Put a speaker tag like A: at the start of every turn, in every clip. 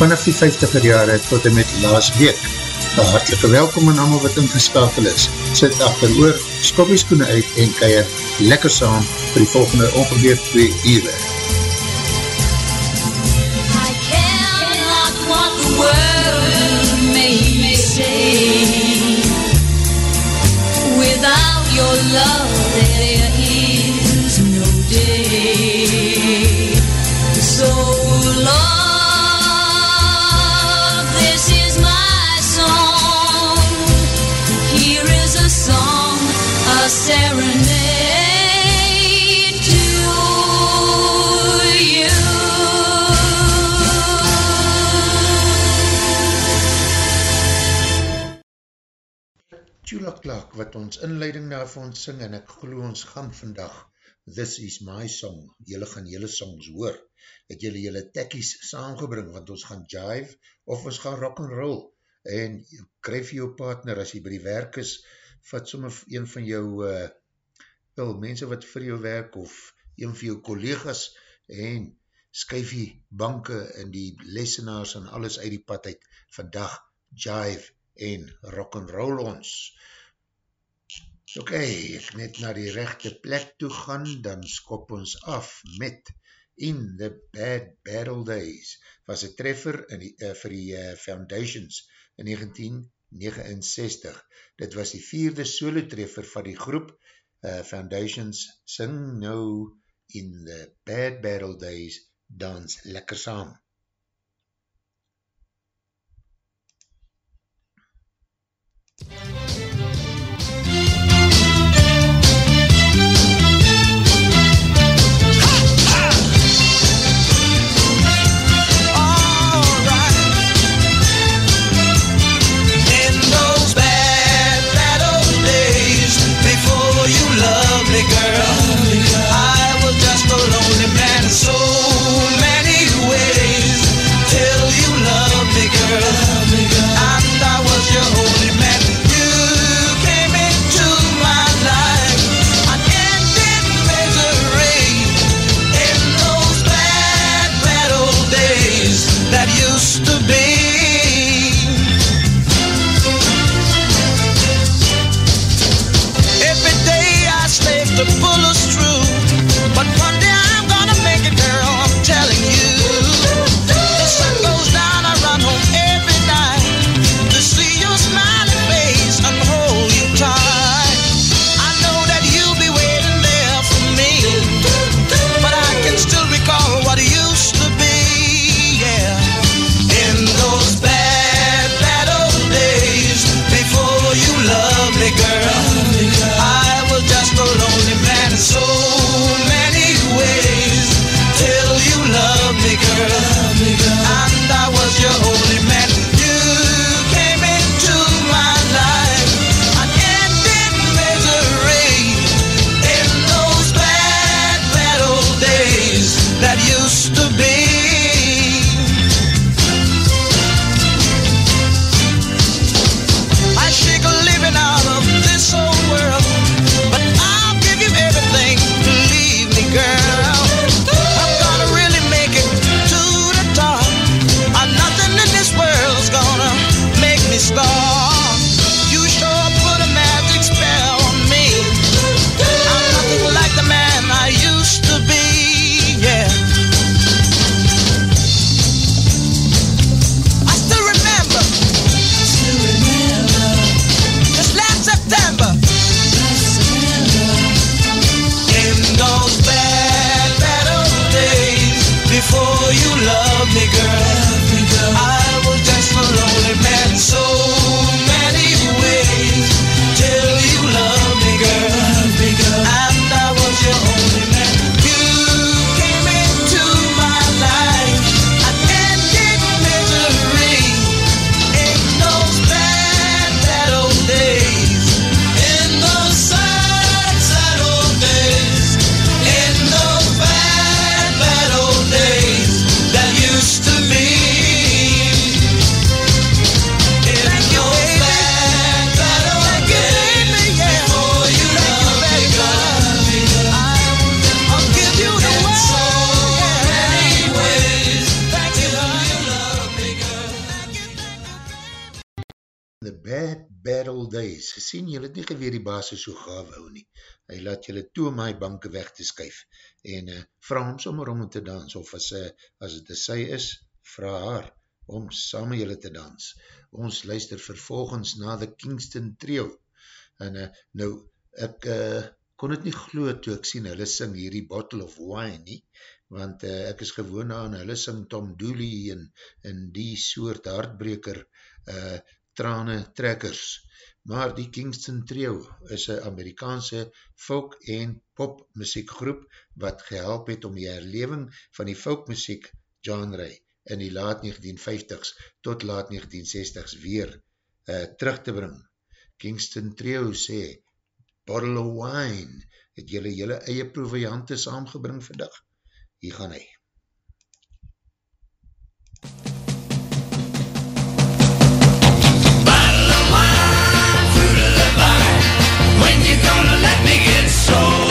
A: vanaf die 50er jare tot en met laas week. Een hartelike welkom aan allemaal wat ingeskakel is. Sit achter oor, skopieskoene uit en keier lekker saam vir die volgende ongeveer 2 uur.
B: Without your love,
A: Clark wat ons inleiding ons sing en ek geloof ons gaan vandag This is my song, jylle gaan jylle songs hoor, het jylle jylle tekkies saamgebring, want ons gaan jive of ons gaan rock and roll. En kryf jou partner as jy by die werk is, vat somme een van jou uh, wel, mense wat vir jou werk of een van jou collega's en skuif die banke en die lessenaars en alles uit die pad uit, vandag jive en rock and roll ons. Ok, ek net na die rechte plek toe gaan, dan skop ons af met In the Bad Battle Days. Was een treffer in die, uh, vir die uh, Foundations in 1969. Dit was die vierde solo treffer van die groep uh, Foundations. Sing nou In the Bad Battle Days, dans lekker saam.
C: In
A: baas is so gaaf hou nie. Hy laat jylle toe om my banke weg te skuif. En uh, vraag hom sommer om te dans. Of as, uh, as het een sy is, vraag haar om samen jylle te dans. Ons luister vervolgens na the Kingston Trio. En uh, nou, ek uh, kon het nie glo toe ek sien, hulle sing hierdie Bottle of Wine nie, want uh, ek is gewoon aan, hulle sing Tom Dooley en, en die soort hartbreker uh, trane trekkers. Maar die Kingston Trio is een Amerikaanse folk en pop muziekgroep wat gehelp het om die herleving van die folk muziek genre in die laat 1950s tot laat 1960s weer uh, terug te bring. Kingston Trio sê, Bottle of Wine, het jylle jylle eie proviante saamgebring vandag? Hier gaan hy.
D: gonna let me get so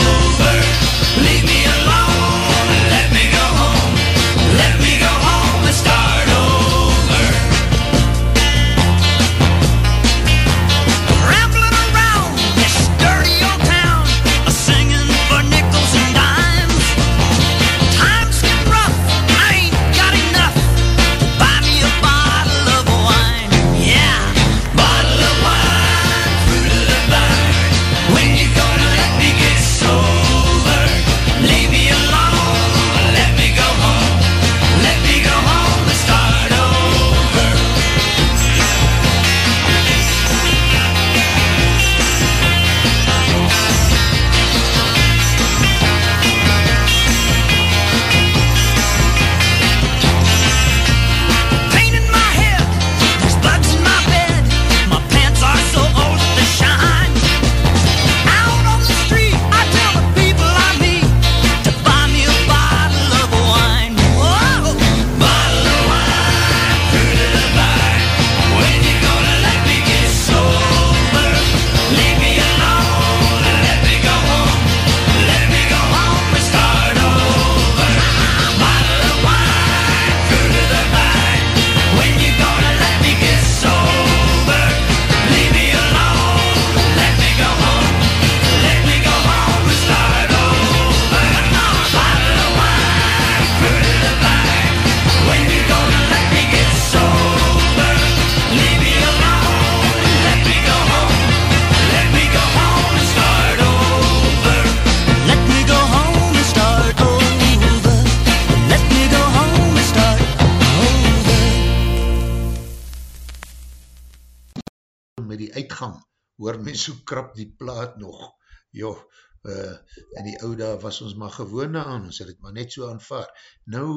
A: was ons maar gewone aan, ons het het maar net so aanvaar. Nou,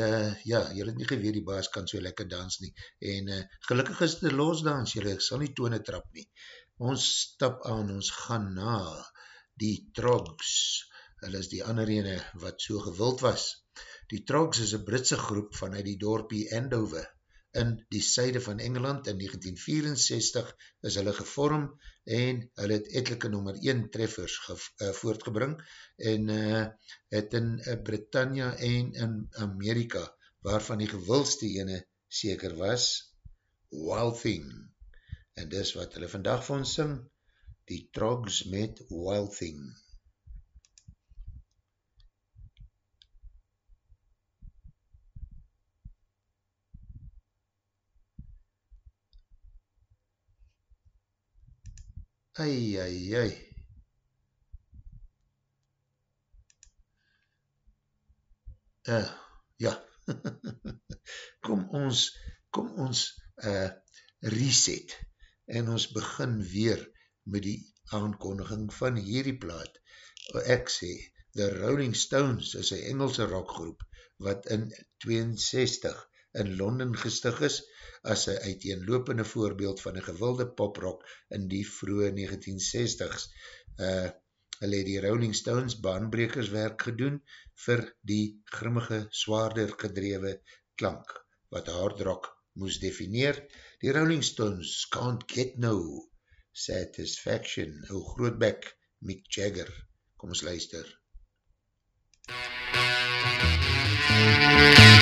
A: uh, ja, jy het nie geweer die baas kan so lekker dans nie, en uh, gelukkig is een losdans, jy sal nie tone trap nie. Ons stap aan, ons gaan na die Trogs, hulle is die ander ene wat so gewild was. Die Trogs is een Britse groep vanuit die dorpie Andover, in die syde van Engeland in 1964 is hulle gevorm en hulle het etelike nummer 1 treffers ge, uh, voortgebring en uh, het in uh, Britannia en in Amerika waarvan die gewildste ene seker was Wild Thing en dis wat hulle vandag van sing die Trogs met Wild Thing Ai, ai, ai. Uh, ja, kom ons, kom ons uh, reset en ons begin weer met die aankondiging van hierdie plaat. Ek sê, The Rolling Stones is een Engelse rockgroep wat in 62 in Londen gestig is as een uiteenlopende voorbeeld van een gewilde poprock in die vroege 1960s. Uh, hulle het die Rolling Stones baanbrekers werk gedoen vir die grimmige, zwaarder gedrewe klank, wat hard rock moes defineer. Die Rolling Stones can't get no satisfaction, ou grootbek Mick Jagger. Kom ons luister.
C: Mick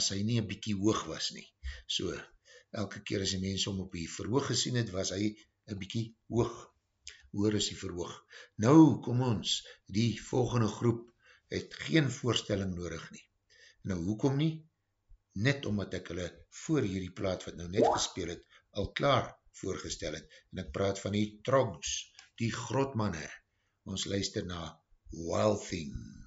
C: as hy nie een bykie hoog was nie. So, elke keer as die mens om op die verhoog gesien het, was hy een bykie hoog. Hoor is die verhoog. Nou, kom ons, die volgende groep het geen voorstelling nodig nie. Nou, hoekom nie? Net omdat ek hulle voor hierdie plaat wat nou net gespeel het, al klaar voorgestel het. En ek praat van die Trogs, die grotmanne. Ons luister na Wild Thing.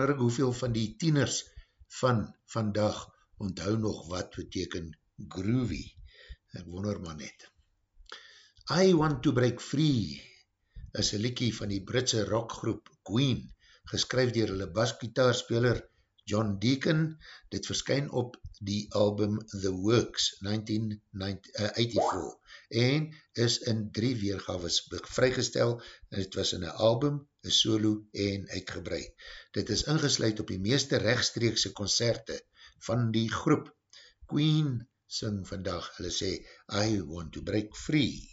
C: Wonder ek hoeveel van die tieners van vandag onthou nog wat beteken groovy. Ek wonder maar net. I Want to Break Free is een liekie van die Britse rockgroep Queen, geskryf dier hulle basgitaarspeler John Deacon. Dit verskyn op die album The Works 1984 en is in drie weergaves vrygestel en het was in een album, een solo en uitgebrei. Dit is ingesluid op die meeste rechtstreekse concerte van die groep. Queen sing vandag, hulle sê, I want to break free.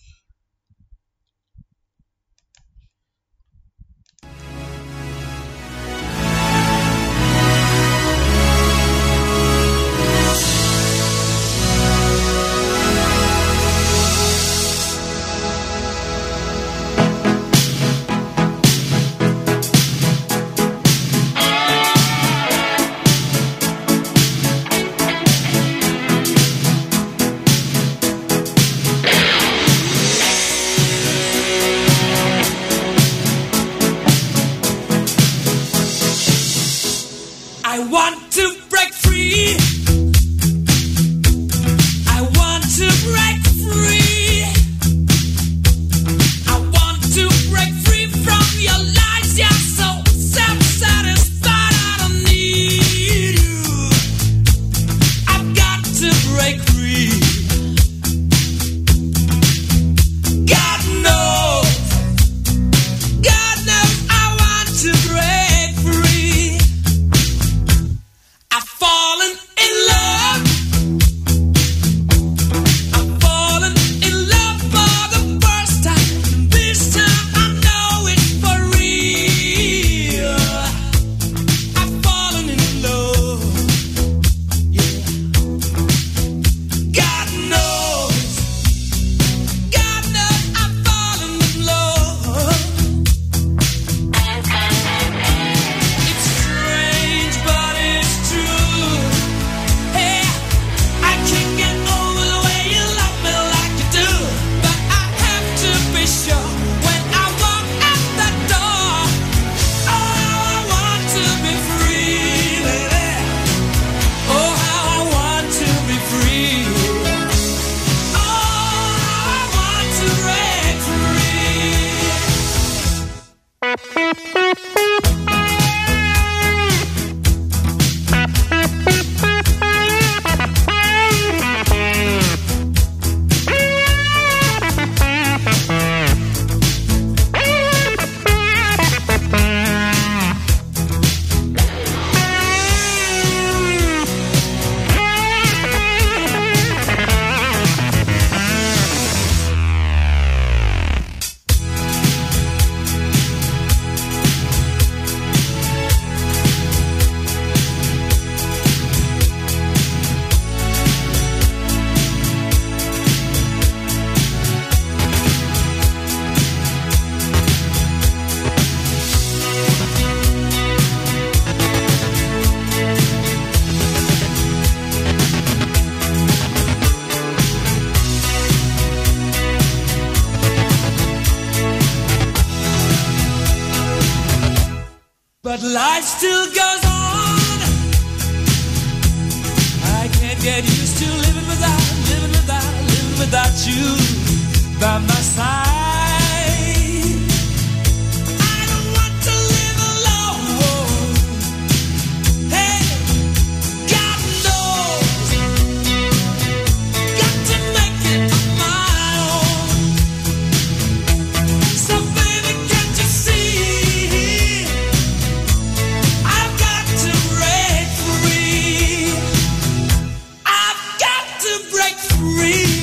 C: free.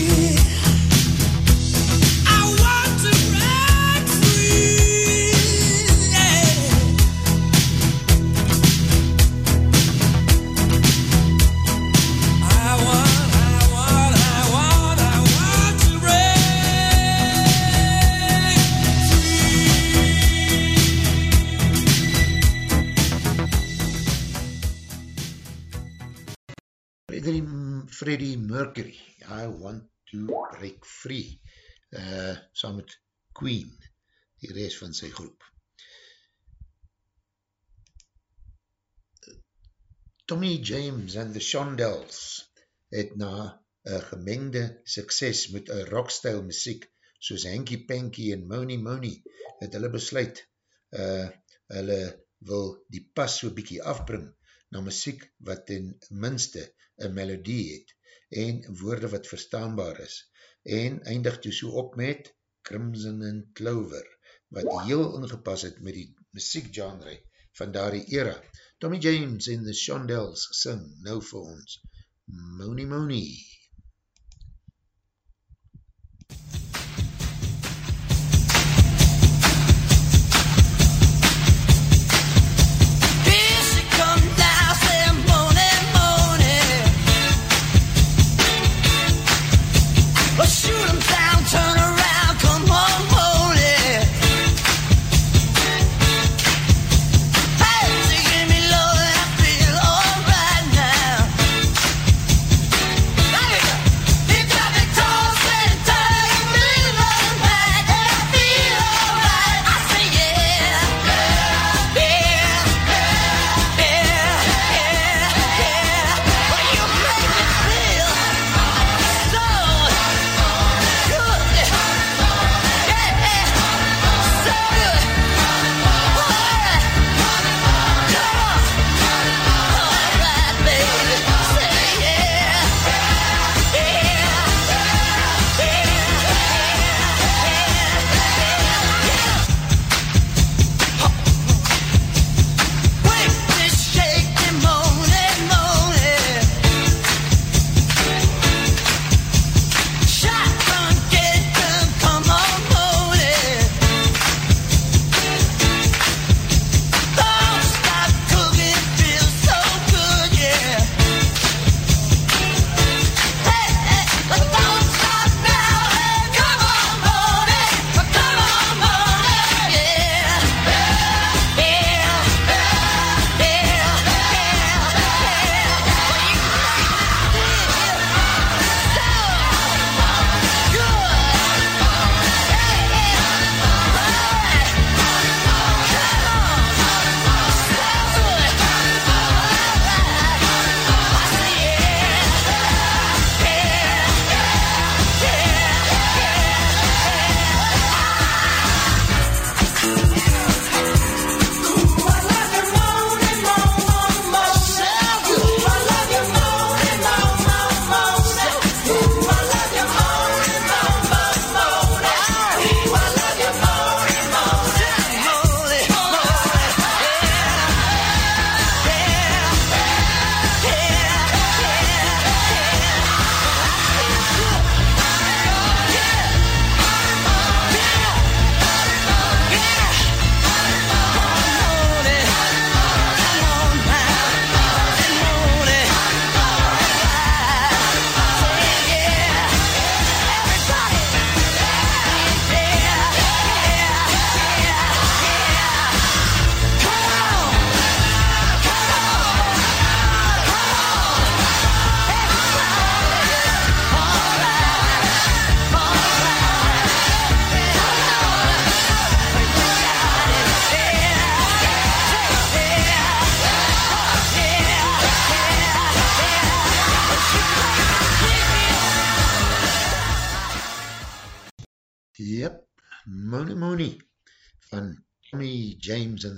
C: Van sy groep. Tommy James and the Shondells het na een gemengde sukses met een rockstyle muziek
A: soos Hanky Panky en Moni Moni, het hulle besluit, uh, hulle wil die pas so bykie afbring na muziek wat ten minste een melodie het en woorde wat verstaanbaar is en eindig toe so op met Crimson and Clover wat heel ingepas het met die muziekgenre van daar die era. Tommy James en the Shondells sing nou vir ons Moni Moni.
D: Here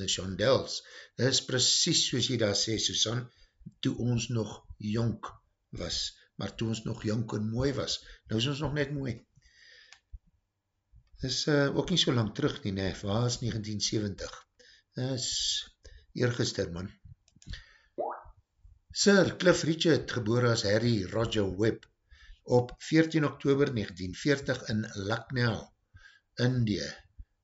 A: The Shondells. Dit is precies soos jy daar sê, Susan, toe ons nog jonk was, maar toe ons nog jonk en mooi was, nou is ons nog net mooi. Dit is uh, ook nie so lang terug nie, nee, waar is 1970? Dit is eergister, man. Sir Cliff Richard, geboor as Harry Roger Webb, op 14 oktober 1940 in Lucknow, Indië,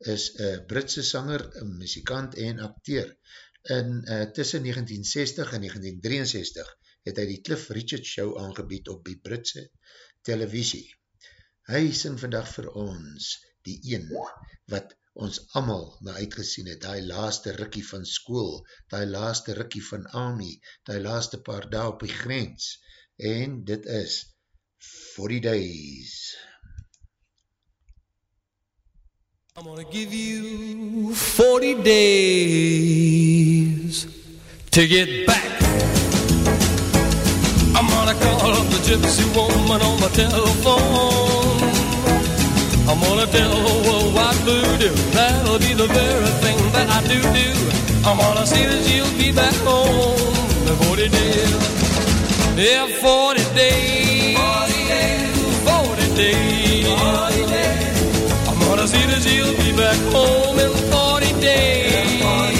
A: is een Britse sanger, muzikant en acteur. In uh, tussen 1960 en 1963 het hy die Cliff Richard Show aangebied op die Britse televisie. Hy sing vandag vir ons die een wat ons allemaal na uitgesien het, die laaste rikkie van school, die laaste rikkie van army, die laaste paar dae op die grens, en dit is 40 Days.
E: I'm gonna give you 40 days to get back. I'm gonna call up the gypsy woman on my telephone. I'm gonna tell the world what voodoo. That'll be the very thing that I do do. I'm gonna see that she'll be back home in 40 days. Yeah, 40 days. 40 days. 40 days. 40 days. That she'll be back home in 40 days. 40.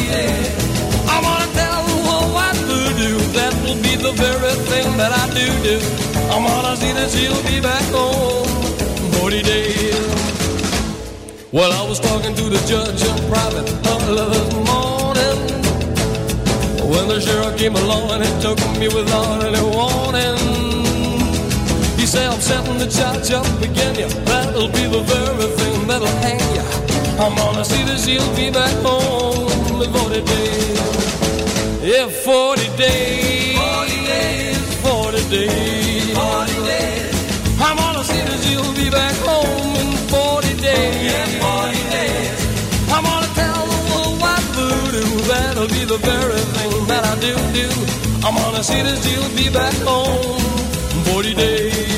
E: I'm gonna tell the what voodoo. That will be the very thing that I do do. I'm gonna see that she'll be back home in 40 days. Well, I was talking to the judge in private early this morning when the sheriff came along and he took me without any warning. Said, I'm setting the charge up again, yeah. That'll be the very thing that'll hang ya. I'm gonna see that she'll be back home in 40 days. Yeah, 40 days. 40 days. 40 days. 40 days. I'm gonna see that she'll be back home in 40 days. Yeah, 40 days. I'm gonna tell the world what voodoo. That'll be the very thing that I do do. I'm gonna see that she'll be back home in 40 days.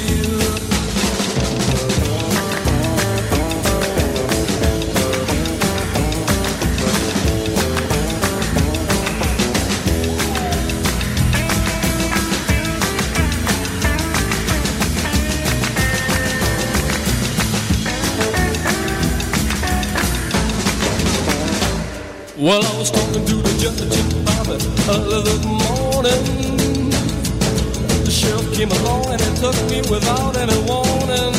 E: Well, I was talking to the judge about it early this morning. The sheriff came along and he took me without any warning.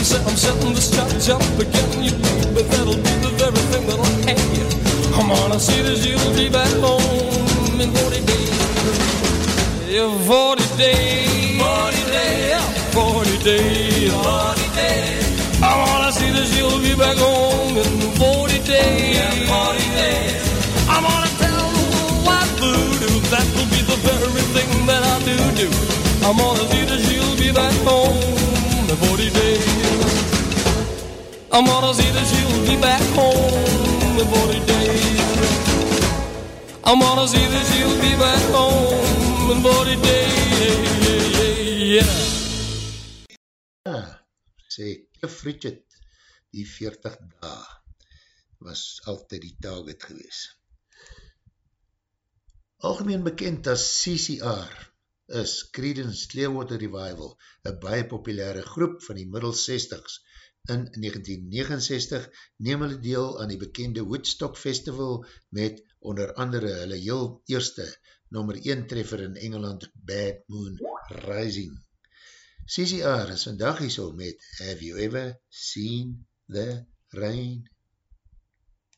E: He said, I'm setting this charge up again, you but that'll be the very thing that'll hang you. I'm gonna see that you'll be back home in 40 days. Yeah, 40 days. 40 days. 40 days. 40 days. I wanna see that you'll be back home in 40 days. Yeah, 40 days. I'm gonna tell the world what voodoo. That will be the very thing that I do do. I'm gonna see that she'll be back home in 40 days. I'm gonna see that she'll be back home in 40 days. I'm gonna see that she'll be back home in 40 days. Yeah.
A: Ah, sê Cliff Richard, die 40 dae was altyd die target gewees. Algemeen bekend as CCR is Creedence Clearwater Revival, een baie populaire groep van die middel 60s. In 1969 neem hulle deel aan die bekende Woodstock Festival met onder andere hulle heel eerste nummer 1 treffer in Engeland, Bad Moon Rising. CCR is vandag hier so met Have you ever seen the rain?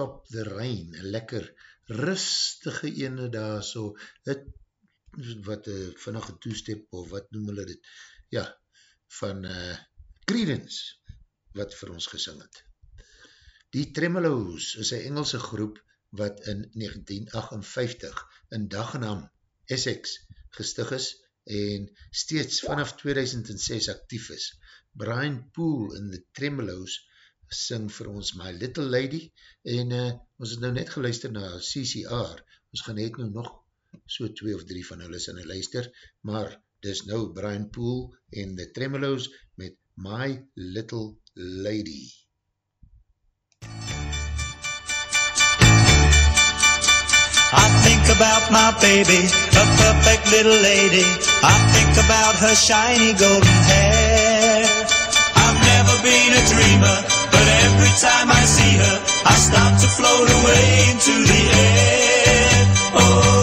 A: Stop the Rain, een lekker rustige ene daar so, het, wat uh, vannacht toestep, of wat noem hulle dit, ja, van uh, Credence, wat vir ons gesing het. Die Tremolos is een Engelse groep wat in 1958 in Dagenham, Essex, gestig is en steeds vanaf 2006 actief is. Brian Poole in The Tremolos sing vir ons My Little Lady en uh, ons het nou net geluister na CCR, ons gaan net nou nog so twee of drie van hulle sin luister, maar dis nou Brian Poole en The Tremolos met My Little Lady.
F: I think about my baby, a perfect little lady. I think about her shiny golden hair. I've never been a dreamer, but every time I see her, I start to float away into the air. Oh,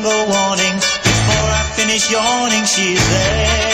F: single warning. Before I finish yawning, she's there.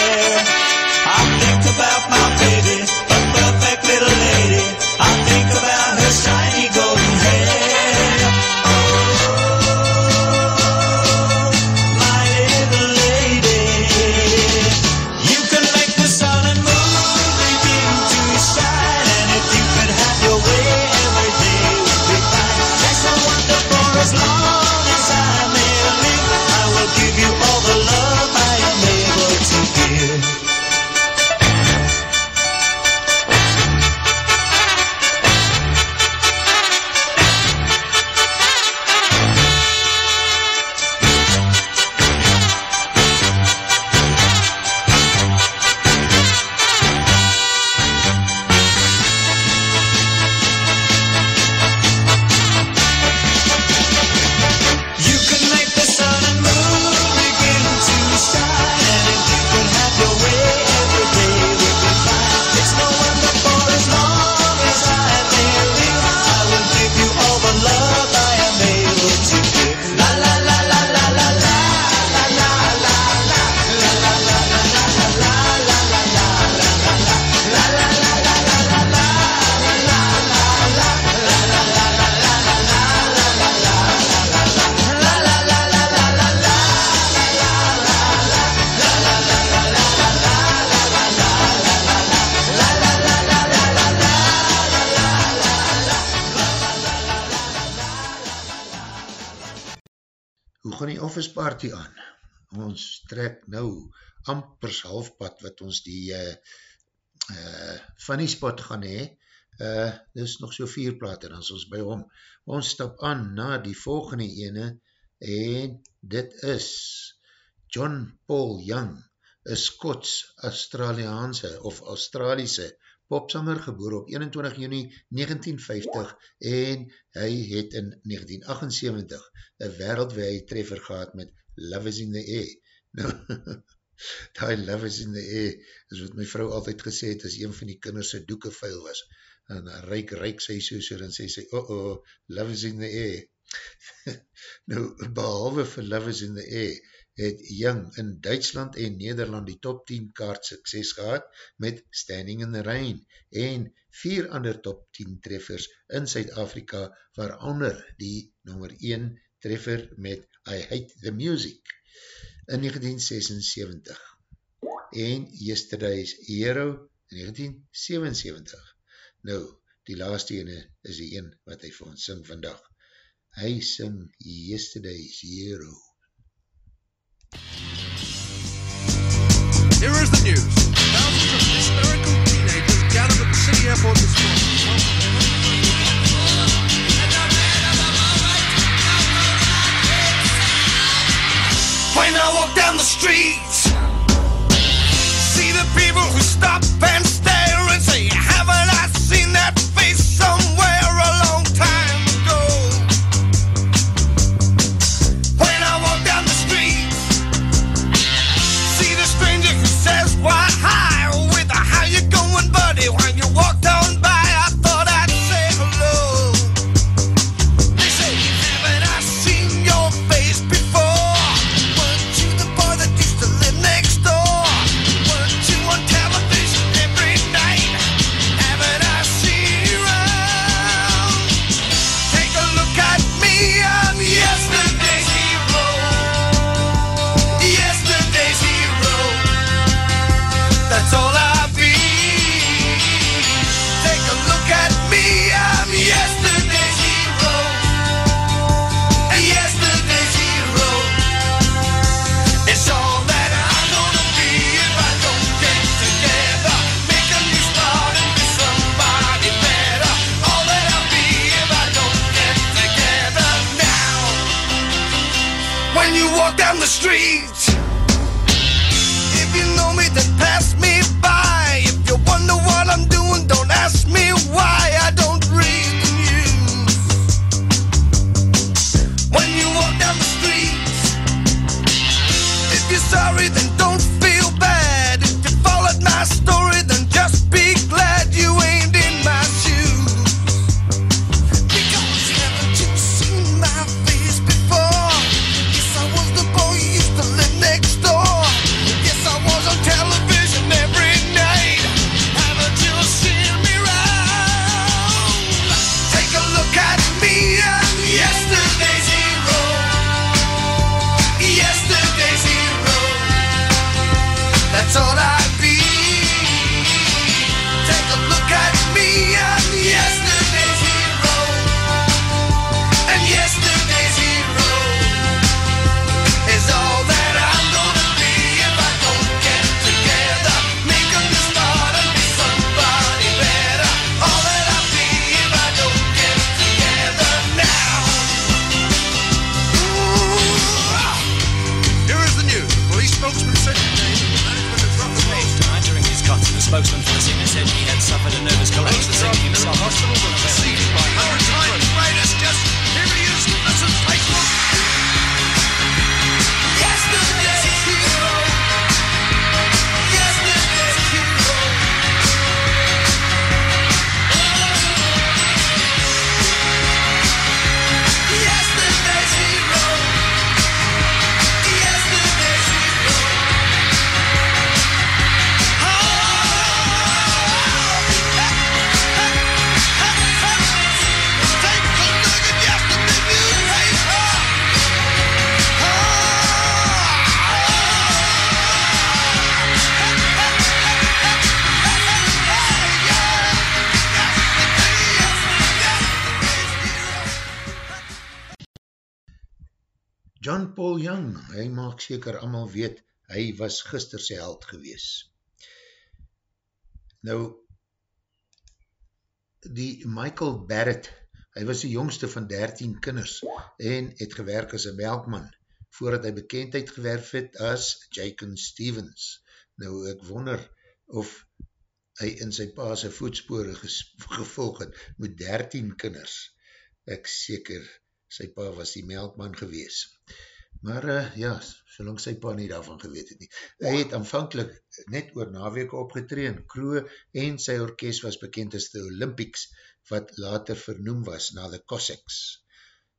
A: Party aan? Ons trek nou ampers halfpad wat ons die uh, uh, funny spot gaan hee. Uh, dis nog so vier plate, dan is ons by hom. Ons stap aan na die volgende ene en dit is John Paul Young, een Skots-Australiaanse of Australiese popsanger geboor op 21 juni 1950 en hy het in 1978 een wereldwee treffer gehad met Love is in the Air. Nou, die Love is in the Air is wat my vrou altyd gesê het as een van die kinderse doeke vuil was. En reik, reik sy so so en sê sy, oh oh, Love is in the Air. nou, behalwe vir Love is in the Air, het Young in Duitsland en Nederland die top 10 kaart sukses gehad met Standing in the Rain en vier ander top 10 treffers in Suid-Afrika waaronder die nummer 1 treffer met I Hate the Music in 1976 en Yesterday's Hero in 1977. Nou, die laaste ene is die een wat hy vir ons sing vandag. Hy sing Yesterday's Hero.
G: Here is the news. Thousands of hysterical teenagers gathered at the city airport this morning.
H: When I walk down the streets, see the people who stop and
A: maak seker amal weet, hy was gister sy held gewees. Nou, die Michael Barrett, hy was die jongste van 13 kinders en het gewerk as een melkman, voordat hy bekendheid gewerf het as Jacob Stevens. Nou, ek wonder of hy in sy paase voetspore gevolg het met 13 kinders. Ek seker, sy pa was die melkman gewees maar uh, ja, solang sy pa nie daarvan geweet het nie. Hy het aanvankelijk net oor naweke opgetreen, Kroe en sy orkest was bekend as de Olympics, wat later vernoem was na de Cossacks.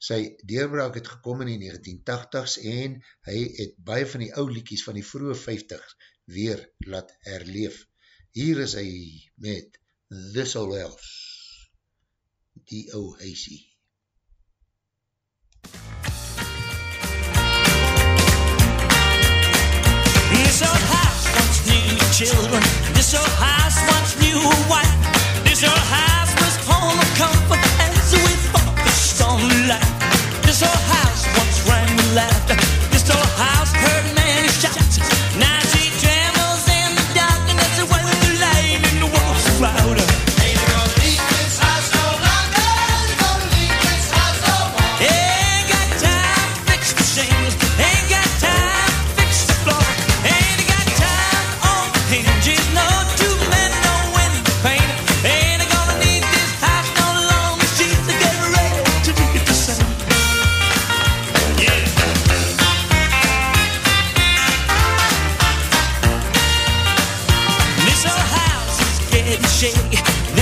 A: Sy deurbraak het gekom in die 1980s en hy het baie van die ou liekies van die vroege 50s weer laat herleef. Hier is hy met This Old House, die ou huisie. Thank you.
C: This old house once knew children. This old house once knew wife. This old house was home of comfort as we fought the stormy life. This old house once rang with laughter.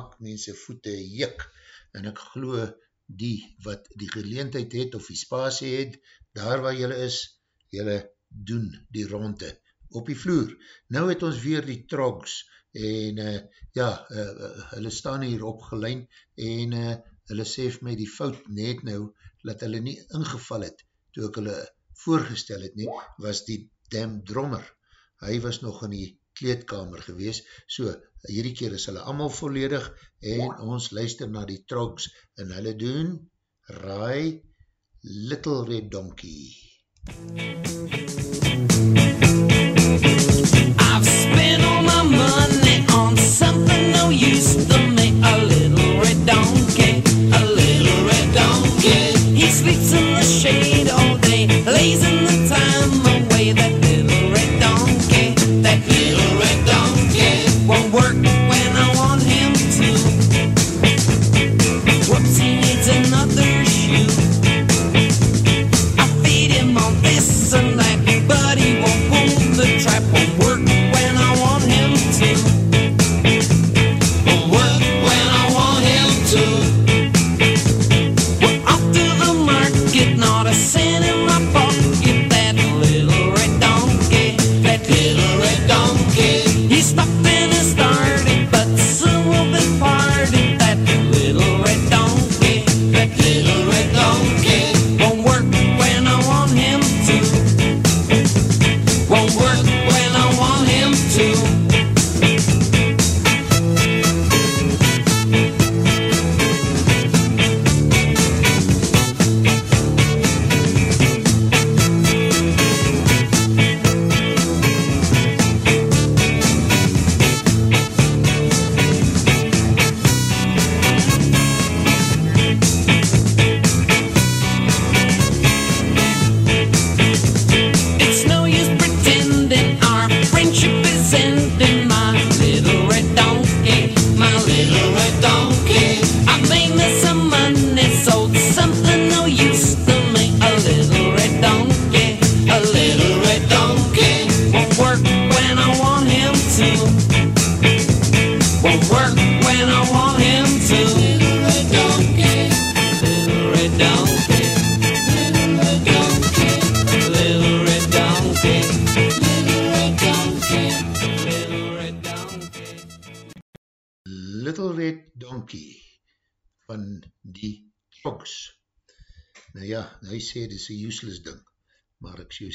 A: maak mense voete juk, en ek glo die wat die geleentheid het, of die spasie het, daar waar jylle is, jylle doen die ronde op die vloer. Nou het ons weer die trogs, en uh, ja, uh, uh, hulle staan hier opgelein, en uh, hulle sê vir my die fout net nou, dat hulle nie ingeval het, toe ek hulle voorgestel het nie, was die damn drummer. Hy was nog in die kleedkamer gewees, so hierdie keer is hulle allemaal volledig en ons luister na die trogs en hulle doen Rai Little Red Donkey.
C: I've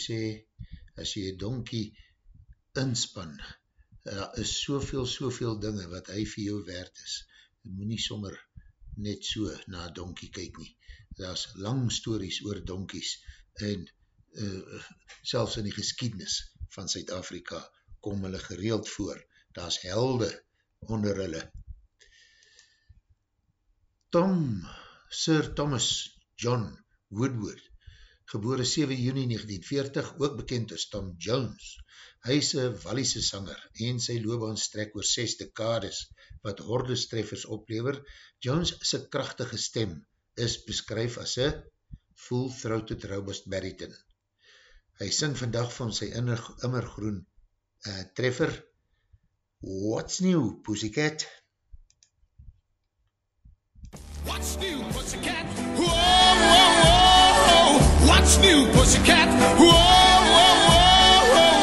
A: sê, as jy een donkie inspan, daar is soveel, soveel dinge wat hy vir jou werd is. Jy moet nie sommer net so na donkie kyk nie. Daar is lang stories oor donkies en uh, selfs in die geskiednis van Suid-Afrika kom hulle gereeld voor. Daar is helde onder hulle. Tom, Sir Thomas John Woodward, gebore 7 juni 1940, ook bekend as Tom Jones. Hy is een Walliese sanger en sy loopbaan strek oor 6 dekades wat hordestreffers oplever. Jones sy krachtige stem is beskryf as een full-throated robust bariton. Hy sing vandag van sy immergroen uh, treffer What's New, Pussycat?
H: What's new, pussycat? Whoa, whoa, whoa. What's new, pussycat? Whoa, whoa, whoa,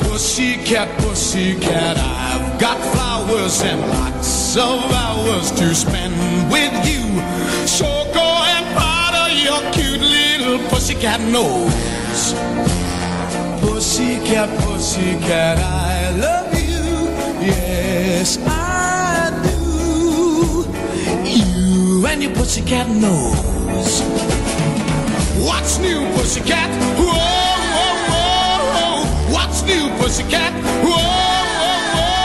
H: whoa. Pussycat, pussycat, I've got flowers and lots of hours to spend with you. So go and powder your cute little pussycat nose. Pussycat, pussycat, I love you. Yes, I And your pussycat nose. What's new, pussycat? Whoa, whoa, whoa. What's new, pussycat? Whoa, whoa,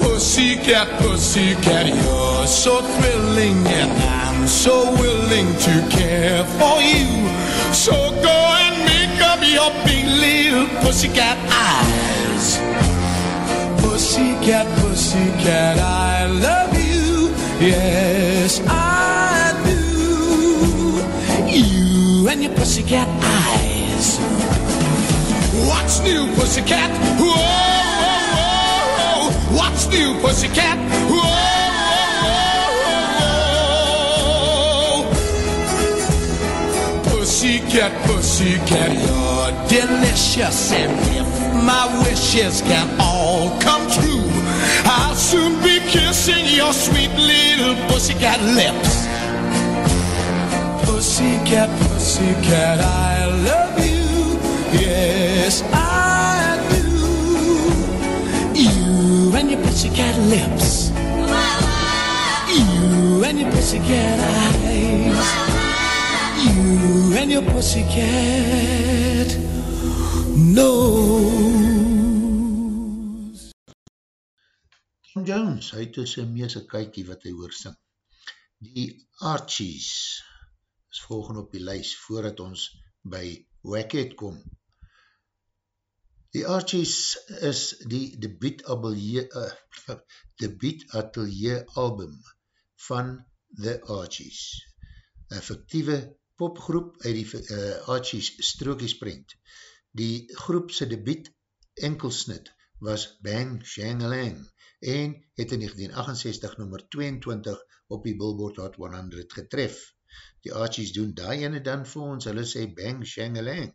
H: whoa. Pussycat, pussycat, you're so thrilling and I'm so willing to care for you. So go and make up your big little pussycat eyes. Pussycat, pussycat, I love you. Yes, I do. You
C: and your pussycat eyes.
E: What's new, pussycat? Whoa, whoa, whoa. What's new, pussycat? Whoa, whoa, whoa. Pussycat, pussycat, you're delicious. And if my wishes can all come true, I'll soon be kissing your sweet little pussycat lips. Pussycat, pussycat, I love you. Yes, I do. You and your pussycat lips. You and your pussycat eyes. You and your pussycat nose.
A: Tom Jones, hy dus een meese kykie wat hy hoor sing. Die Archies is volgende op die lys voordat ons by Wackhead kom. Die Archies is die debiet atelier, uh, debiet atelier album van The Archies. Een fictieve popgroep uit die uh, Archies strookiesprint. Die groep sy debiet enkelsnit was Bang Shangalang en het in 1968 nummer 22 op die Billboard Hot 100 getref. Die Archies doen daai ene dan vir ons, hulle sê Bang Shangalang.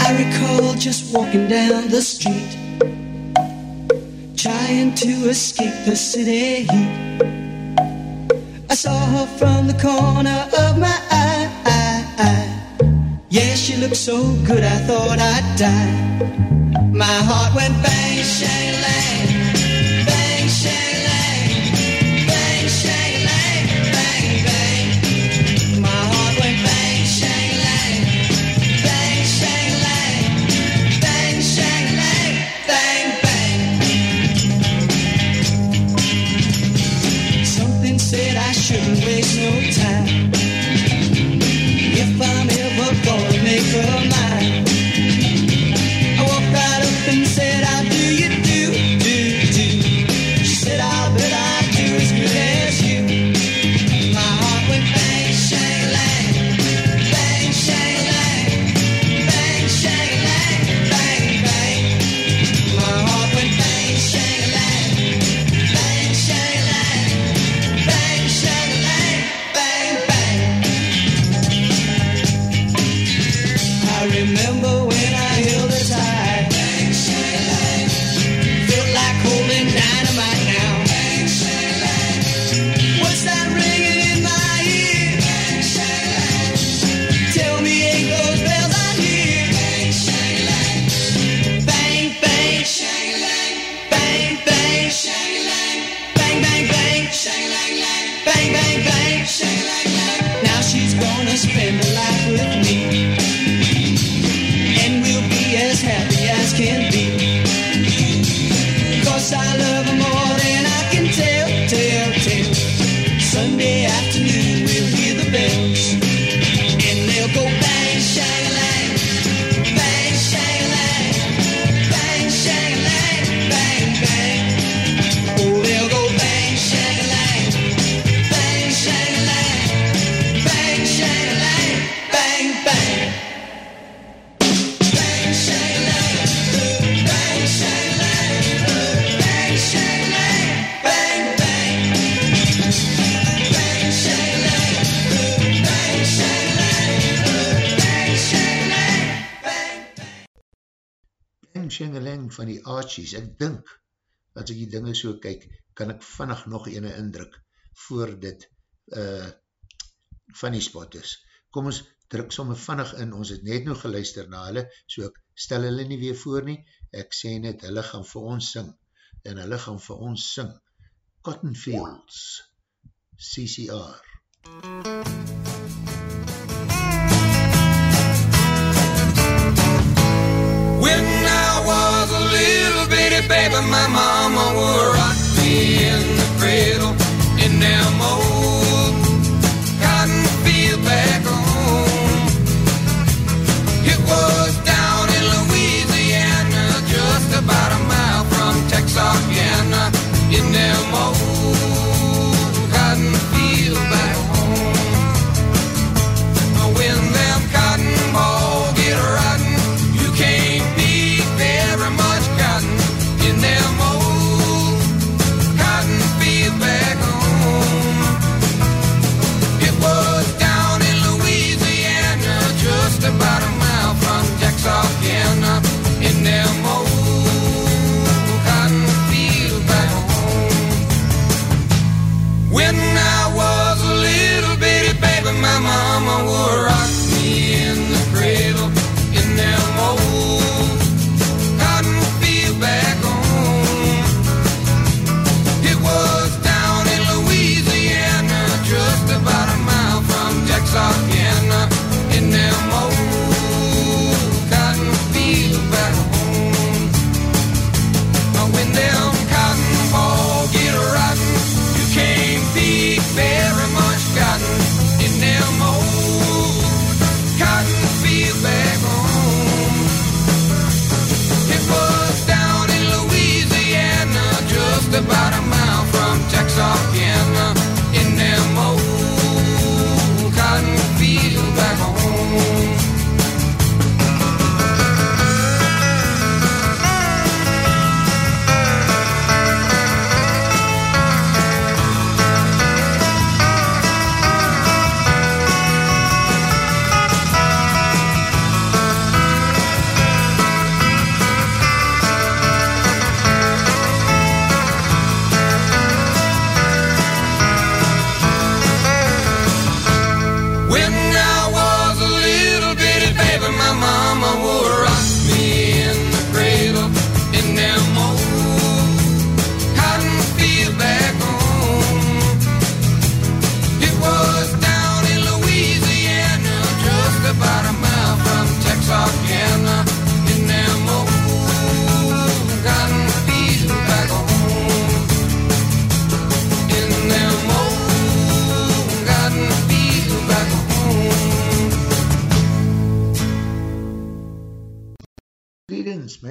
I: I recall just walking down the street, trying to escape the city heat. I saw her from the corner of my eye. Yeah, she looked so good, I thought I'd die. My heart went bang, shang, lang, Bang
A: Shangalang van die Archies, ek dink, as ek die dinge so kyk, kan ek vannig nog ene indruk, voor dit uh, funny spot is. Kom ons druk somme vannig in, ons het net nog geluister na hulle, so ek stel hulle nie weer voor nie, ek sê net, hulle gaan vir ons sing, en hulle gaan vir ons sing, Cotton Fields, CCR.
E: When baby, my mama would rock me in the cradle in them old cotton field back home. It was down in Louisiana, just about a mile from Texarkana.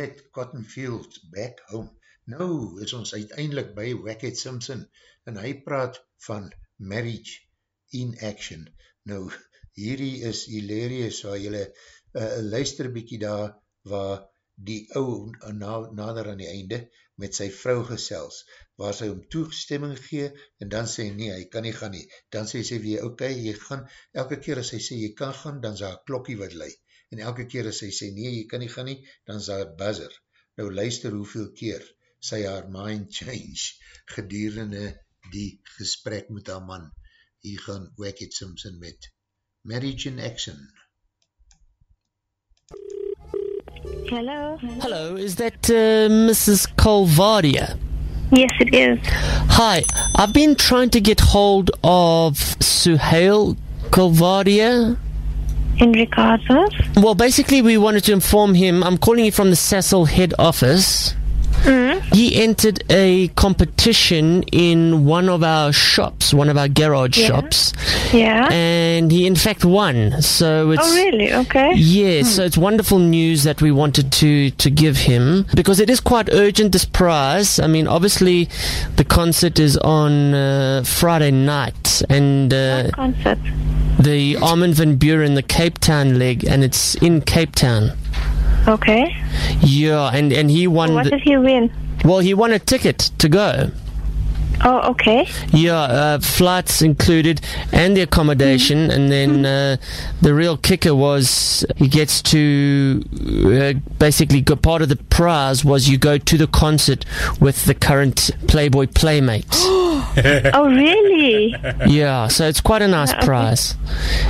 A: Met Cotton Fields Back Home. Nou is ons uiteindelik by Wackhead Simpson en hy praat van Marriage in Action. Nou, hierdie is hilarious waar jylle uh, luister bykie daar waar die ou na, nader aan die einde met sy vrou gesels, waar sy om toestemming gee en dan sê nee, hy kan nie gaan nie. Dan sê sy weer, ok, jy gaan, elke keer as hy sê jy kan gaan, dan is daar klokkie wat lei. En elke keer as hy sê nee, jy kan nie gaan nie, dan is daar buzzer. Nou luister hoeveel keer sy haar mind change gedurende die gesprek met haar man. Hier gaan Wackett Simpson met Marriage in Action.
J: Hello.
K: Hello, is that uh, Mrs. Colvardia?
J: Yes, it is.
K: Hi, I've been trying to get hold of Suhail Colvardia.
J: In regards of?
K: Well, basically, we wanted to inform him. I'm calling you from the Cecil head office. He entered a competition in one of our shops, one of our garage
J: Yeah.
K: shops,
J: Yeah.
K: and he in fact won. So it's
J: oh, really? Okay.
K: Yes, so it's wonderful news that we wanted to to give him because it is quite urgent. This prize. I mean, obviously, the concert is on uh, Friday night, and uh,
J: Concert.
K: The Armin van Buren, the Cape Town leg, and it's in Cape Town.
J: Okay.
K: Yeah, and and he won.
J: What
K: the-
J: did he win?
K: well, he won a ticket to go.
J: Oh, okay.
K: Yeah, uh, flights included and the accommodation, and then uh, the real kicker was he gets to uh, basically go, part of the prize was you go to the concert with the current Playboy playmate.
J: oh, really?
K: yeah, so it's quite a nice
J: okay.
K: prize.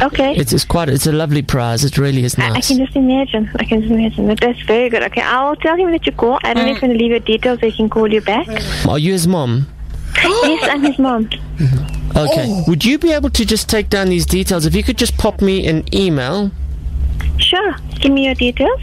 J: Okay.
K: It's, it's quite it's a lovely prize. It really is
J: I, I can just imagine. I can just imagine. That's very good. Okay, I'll tell him that you call. I don't know if you want to leave your details so he can call you back.
K: Are you his mom?
J: Yes, I'm his mom.
K: Okay. Would you be able to just take down these details? If you could just pop me an email.
J: Sure. Give me your details.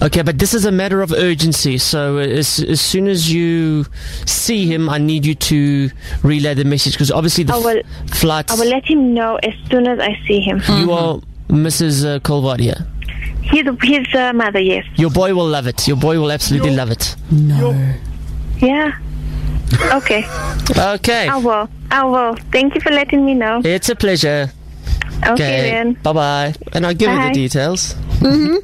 K: Okay, but this is a matter of urgency. So uh, as, as soon as you see him, I need you to relay the message because obviously the
J: I will-
K: f- flights.
J: I will let him know as soon as I see him.
K: you are Mrs. Uh, Colvardia.
J: He's his uh, mother. Yes.
K: Your boy will love it. Your boy will absolutely love it. No.
J: Yeah. Okay.
K: Okay.
J: I will. I will. Thank you for letting me know.
K: It's a pleasure.
J: Okay, then.
K: Bye bye. And I'll give you the details. Mm-hmm.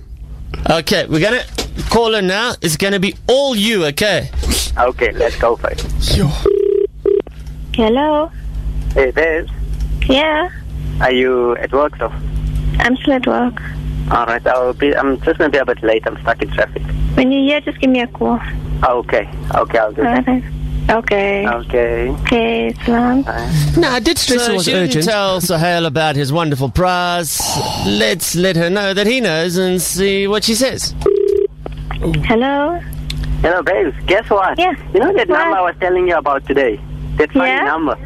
K: Okay, we're gonna call her now. It's gonna be all you, okay?
L: Okay, let's go for it.
J: Hello.
L: Hey, Bez,
J: Yeah.
L: are you at work though?
J: I'm still at work.
L: All right, I'll be. I'm just gonna be a bit late. I'm stuck in traffic.
J: When you're here, just give me a call.
L: Okay, okay, I'll do that.
J: Alright. Okay.
L: Okay.
J: Okay, Islam.
K: No, I did stress
L: So
K: it was
L: she didn't
K: urgent. Tell Sahel about his wonderful prize. Let's let her know that he knows and see what she says.
J: Hello.
L: Hello, babes. Guess what?
J: Yeah.
L: You know that
J: What?
L: number I was telling you about today? That funny
J: Yeah.
L: number.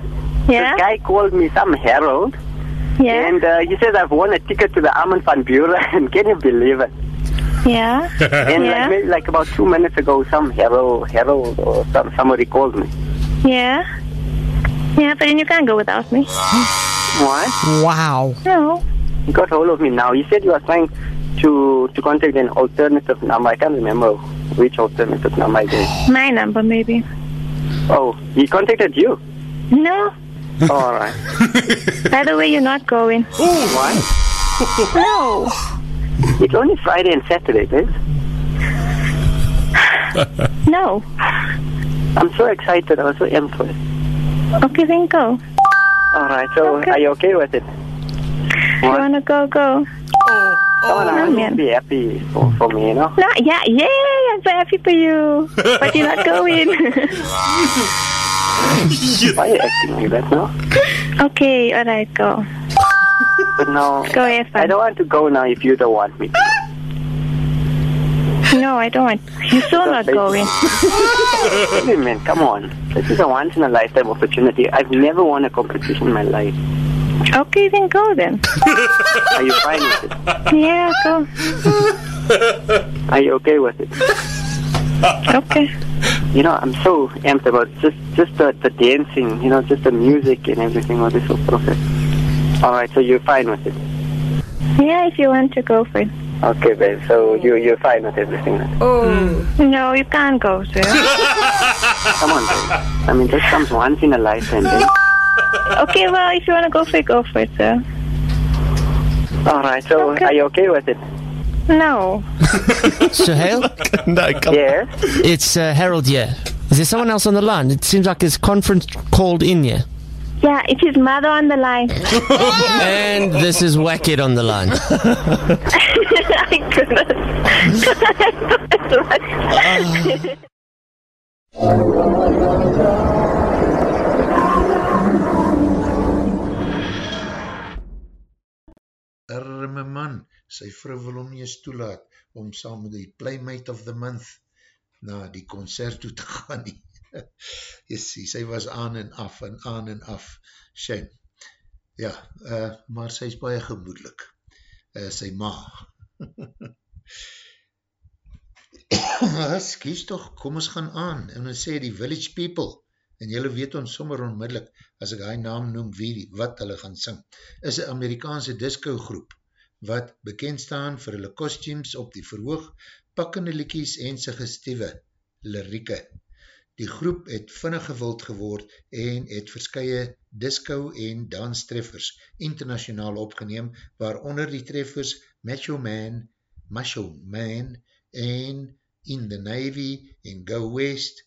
J: Yeah.
L: This guy called me some Harold,
J: Yeah.
L: and uh, he says I've won a ticket to the Armand van Buren. Can you believe it?
J: Yeah.
L: And
J: Yeah.
L: like like about two minutes ago, some Harold, Harold or some somebody called me.
J: Yeah. Yeah, but then you can't go without me.
L: What?
K: Wow.
J: No.
L: He got hold of me now. He said you was trying to to contact an alternative number. I can't remember which alternative number I gave.
J: My number, maybe.
L: Oh, he contacted you.
J: No.
L: All right.
J: By the way, you're not going.
L: What?
J: No.
L: It's only Friday and Saturday, babe.
J: No.
L: I'm so excited. I was so it.
J: Okay, then go.
L: All right. So,
J: Okay.
L: are you okay with it?
J: You wanna go, go.
L: Oh, come on, I
J: no,
L: want
J: man.
L: be happy for, for me, you know?
J: No, yeah, yeah, I'm so happy for you. But you're not going.
L: Why are you acting like that now?
J: okay, alright, go.
L: But no,
J: Go
L: I don't want to go now if you don't want me.
J: No, I don't. You're still not going.
L: Hey, man, come on. This is a once in a lifetime opportunity. I've never won a competition in my life.
J: Okay, then go then.
L: Are you fine with it?
J: Yeah, go.
L: Are you okay with it?
J: Okay.
L: You know, I'm so amped about just just the, the dancing, you know, just the music and everything was so perfect. All right, so you're fine with it.
J: Yeah, if you want to go for it.
L: Okay, babe. So you you're fine with everything. Then.
J: Oh. No, you can't go, sir.
L: Come on, babe. I mean, this comes once in a lifetime, babe.
J: okay, well, if you want to go for it, go for it, sir.
L: All right. So are you okay with it?
J: No.
K: Suhail?
M: no, come
L: Yes.
K: It's uh, Harold Is there someone else on the line? It seems like it's conference called in here.
J: Yeah, it's his mother on the line.
K: and this is Wackett on the line.
J: My goodness.
A: Arme man, sy vrou wil hom nie eens toelaat om saam met die Playmate of the Month na die concert toe te gaan nie. Sê, sy was aan en af en aan en af. Shame. Ja, uh, maar sy is baie gemoedelijk. Uh, sy ma. Skies toch, kom ons gaan aan. En ons sê die Village People, en jylle weet ons sommer onmiddellik, as ek hy naam noem, wie, wat hulle gaan sing, is een Amerikaanse disco groep, wat bekend staan vir hulle costumes op die verhoog, pakkende liekies en sy gestieve lirieke. Die groep het vinnig gewild geword en het verskye disco en danstreffers internationaal opgeneem, waaronder die treffers Macho Man, Macho Man en In the Navy en Go West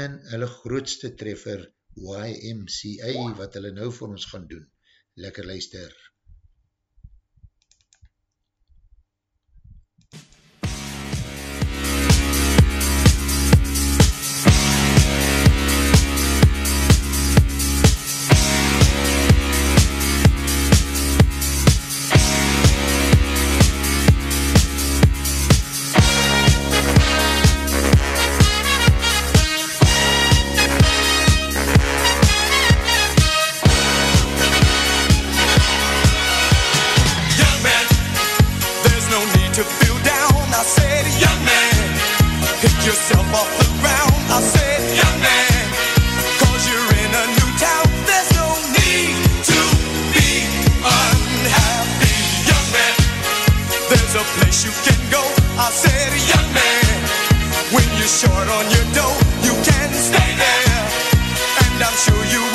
A: en hulle grootste treffer YMCA wat hulle nou vir ons gaan doen. Lekker luister.
N: You can go. I said, young man, when you're short on your dough, you can stay there. And I'm sure you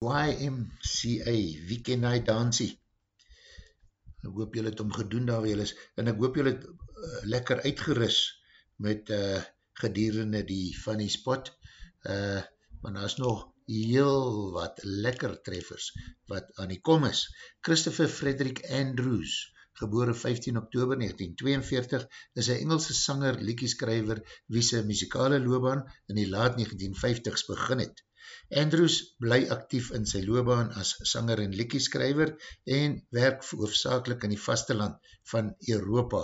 N: YMCA,
A: wie ken hy dansie? Ek hoop julle het om gedoen daar waar julle is, en ek hoop julle het uh, lekker uitgeris met uh, gedurende die funny spot, uh, maar daar is nog heel wat lekker treffers wat aan die kom is. Christopher Frederick Andrews, gebore 15 oktober 1942, is een Engelse sanger, liekieskrijver, wie sy muzikale loopbaan in die laat 1950s begin het. Andrews bly actief in sy loopbaan as sanger en liekieskrijver en werk hoofdzakelik in die vasteland van Europa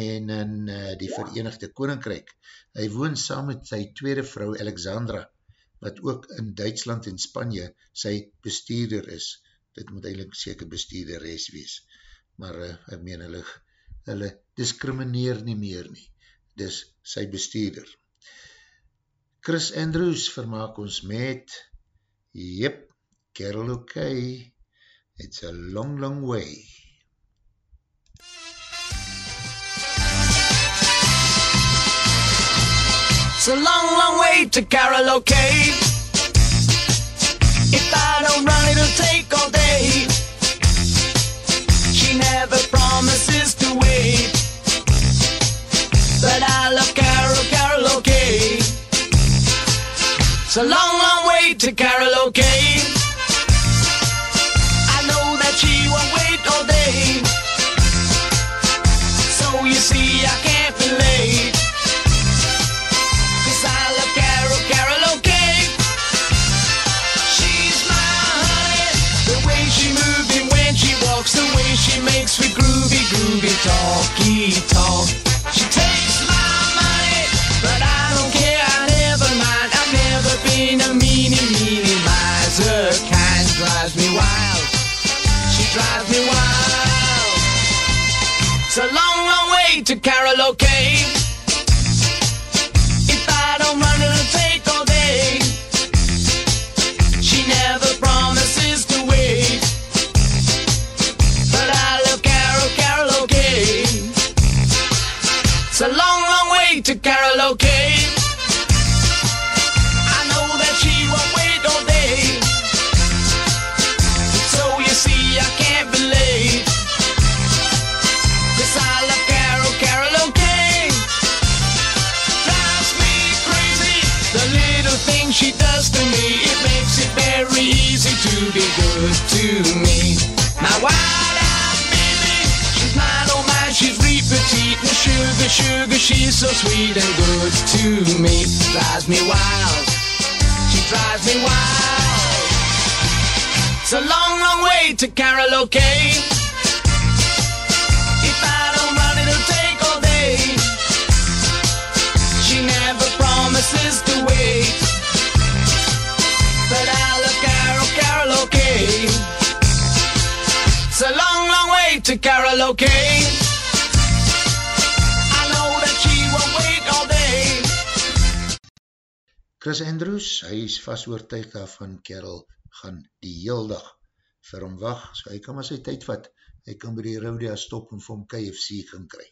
A: en in uh, die Verenigde Koninkrijk. Hy woon saam met sy tweede vrou Alexandra, wat ook in Duitsland en Spanje sy bestuurder is. Dit moet eindelijk seker bestuurder res wees. Maar uh, ek meen hulle, hulle discrimineer nie meer nie. Dis sy bestuurder. Chris Andrews vermaak ons met Yep, Carol okay. It's a long, long way.
C: It's a long, long way to karaoke. If I don't run, it'll take all day. She never promises to wait. But I love Carol, a long, long way to karaoke. To karaoke. If I don't run, it'll take all day. She never promises to wait. But I love Carol, Carol, okay. It's a long, long way to karaoke. I to me. My wild-eyed baby, she's mine, oh mine, she's real petite and sugar, sugar, she's so sweet and good to me. Drives me wild, she drives me wild. It's a long, long way to karaoke. If I don't run, it'll take all day. She never promises to wait. But I love Carol, Carol, okay. Way to karaoke. I know that she won't wait all day.
A: Chris Andrews, hy is vast oortuig daarvan, Kerel, gaan die heel dag vir hom wacht, so hy kan maar sy tyd vat, hy kan by die Raudia stop en vir hom KFC gaan kry.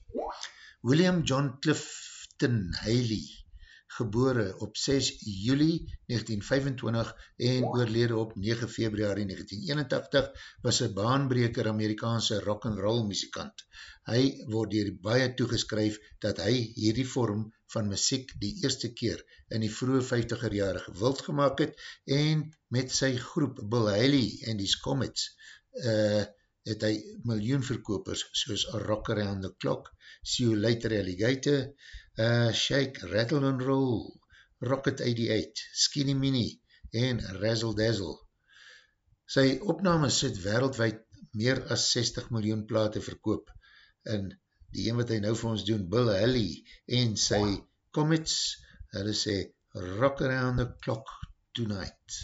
A: William John Clifton Haley, gebore op 6 juli 1925 en oorlede op 9 februari 1981, was een baanbreker Amerikaanse rock'n'roll muzikant. Hy word hier baie toegeskryf dat hy hierdie vorm van muziek die eerste keer in die vroege 50er jare gewild gemaakt het en met sy groep Bill Haley en die Comets uh, het hy miljoen verkopers soos Rock Around the Clock, See You Later Alligator, uh, Shake, Rattle and Roll, Rocket 88, Skinny Mini en Razzle Dazzle. Sy opnames het wereldwijd meer as 60 miljoen plate verkoop en die een wat hy nou vir ons doen, Bill Haley en sy Comets, hulle sê Rock Around the Clock Tonight.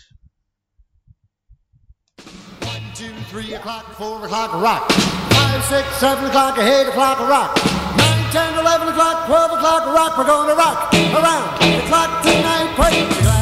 O: One, two, three o'clock, four o'clock, rock. Five, six, seven o'clock, eight o'clock, rock. Nine, ten, eleven o'clock, twelve o'clock, rock. We're gonna rock around the clock tonight. Put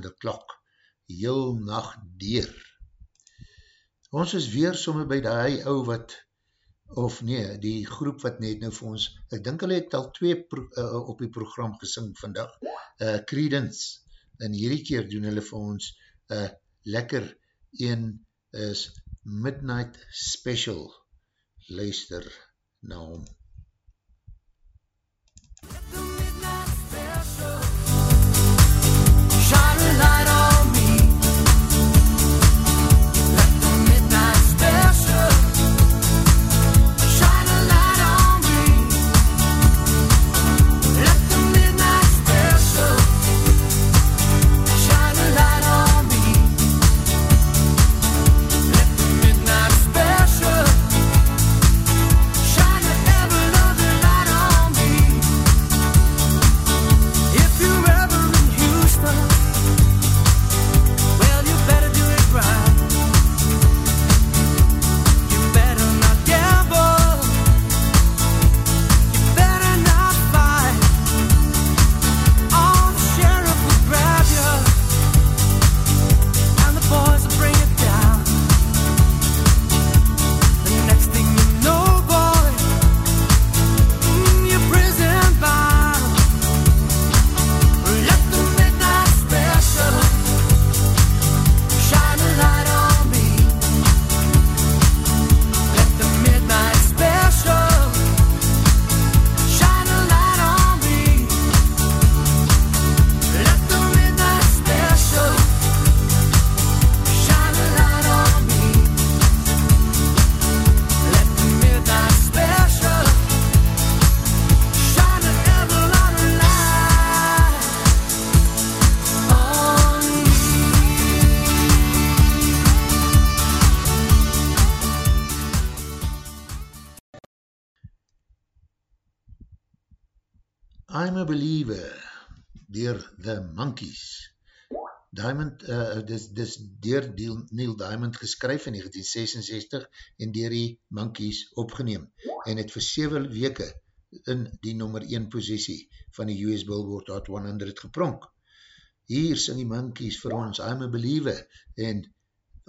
O: the clock,
A: heel nacht deur. Ons is weer somme by die ou wat, of nee, die groep wat net nou vir ons, ek dink hulle het al twee pro, uh, op die program gesing vandag, uh, Credence, en hierdie keer doen hulle vir ons uh, lekker een is Midnight Special. Luister na hom.
C: Shine
A: dis, dis dier Neil Diamond geskryf in 1966 en dier die Monkees opgeneem en het vir 7 weke in die nummer 1 posiesie van die US Billboard Hot 100 gepronk. Hier sing die Monkees vir ons I'm a Believer en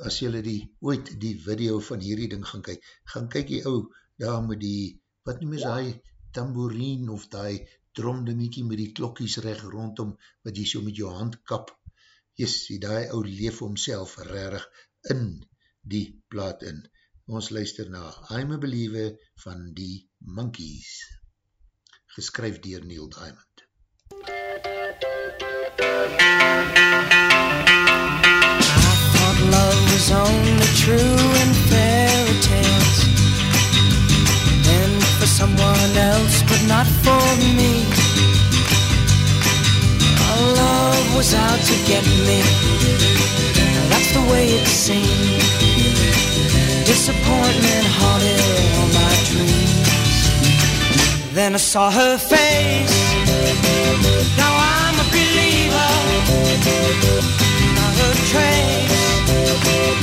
A: as jylle die, ooit die video van hierdie ding gaan kyk, gaan kyk die ou daar met die, wat noem is hy, tambourine of die tromdingiekie met die klokkies recht rondom, wat jy so met jou hand kap, yes, die die ou leef homself rarig in die plaat in. Ons luister na I'm a Believer van die Monkees, geskryf dier Neil Diamond.
C: thought love was only true in fairy tales and for someone else but not for me was out to get me. That's the way it seemed. Disappointment haunted all my dreams. Then I saw her face. Now I'm a believer. Not a trace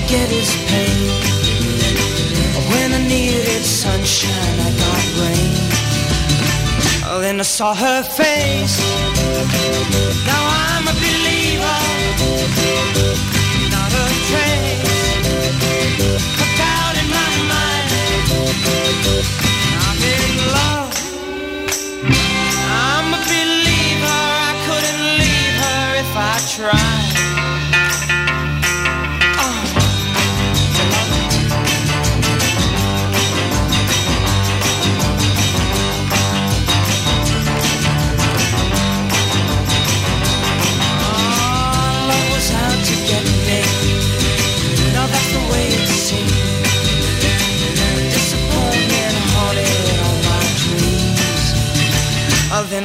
C: You get is pain. When I needed sunshine, I got rain. Then I saw her face. Now I'm a believer. Not a trace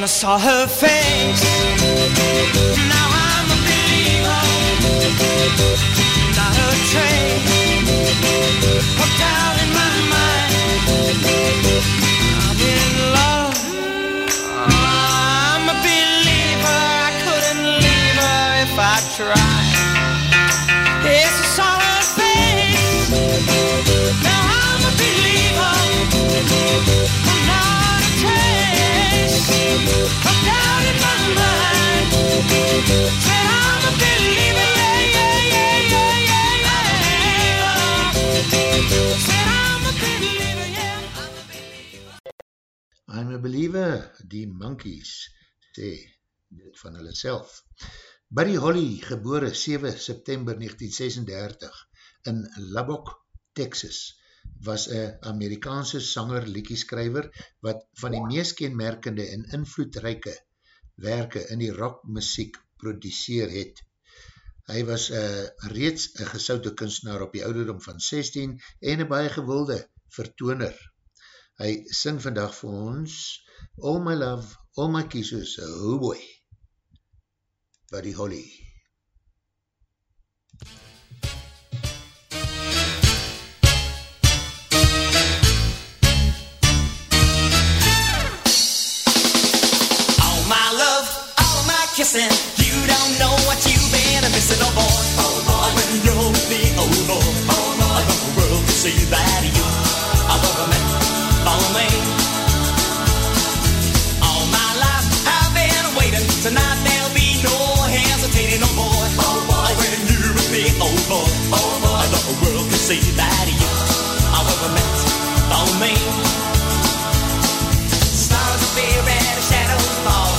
C: I saw her face. Now I'm a believer. Not a trace of doubt in my mind. I'm in love. I'm a believer. I couldn't leave her if I tried.
A: 7, die Monkeys, sê dit van hulle self. Buddy Holly, gebore 7 September 1936 in Lubbock, Texas, was een Amerikaanse sanger liekieskrijver wat van die meest kenmerkende en invloedrijke werke in die rockmusiek produceer het. Hy was uh, reeds een gesoute kunstenaar op die ouderdom van 16 en een baie gewilde vertooner. Hy sing vandag vir ons All My Love, All My Kisses, Oh Boy. Buddy Holly.
F: All my love, all my kissing. You don't know what you've been missing, oh boy. Oh boy, when you're with me, oh boy. Oh boy, the world can see that you are what I meant for me. All my life I've been waiting. Tonight there'll be no hesitating, oh boy. Oh boy, when you're with me, oh boy. Oh boy, the world can see that you are what I meant for me. Stars appear and shadows fall.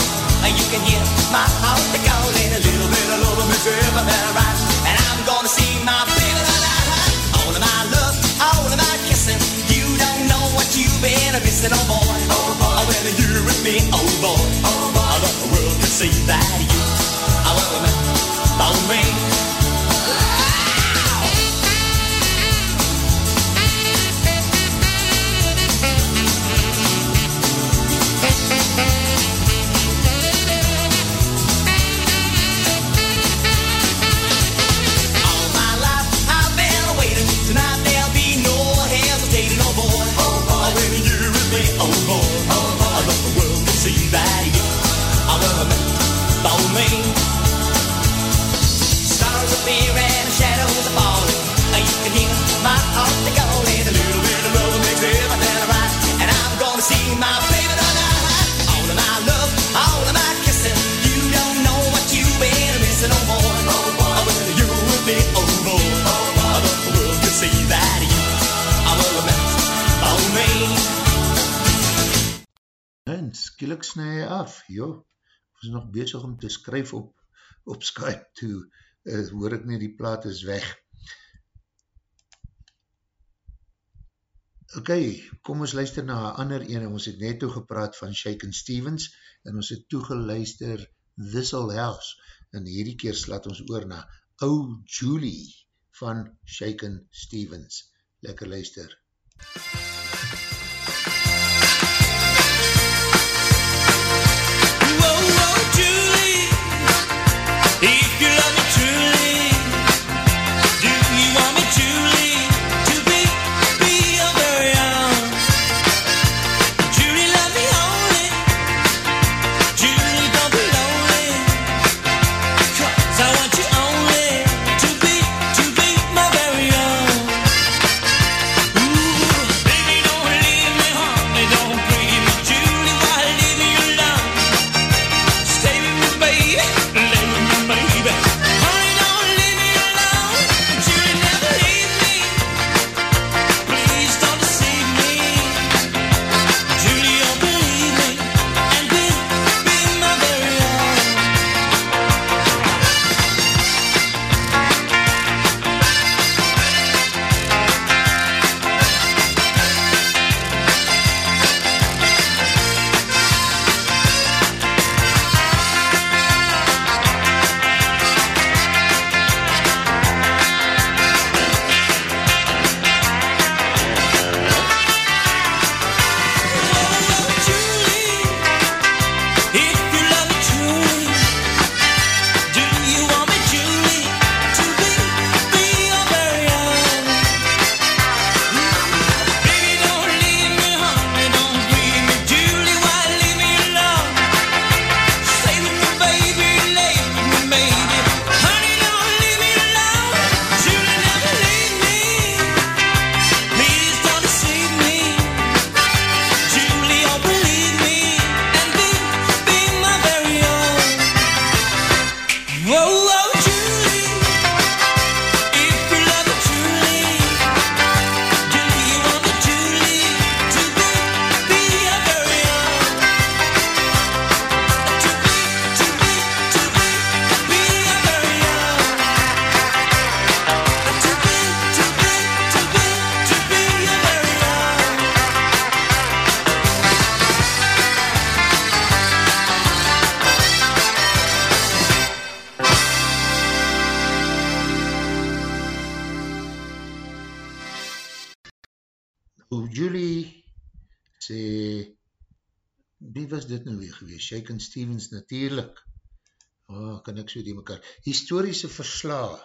F: And you can hear my heart calling. A little bit of love makes everything right. And been missing, oh boy. Oh boy, when you're with me, oh boy. Oh boy, the world can see that you what we meant for me. See that you are what I meant
A: Skielik snij hy af, joh. Was nog bezig om te skryf op, op Skype toe, uh, hoor ek nie, die plaat is weg. Ok, kom ons luister na een ander ene, ons het net toe gepraat van Shaken Stevens, en ons het toegeluister This'll House, en hierdie keer slaat ons oor na Oh Julie van Shaken Stevens. Lekker luister.
F: If
A: Stevens natuurlijk. Oh, kan ek so die mekaar. Historische verslaag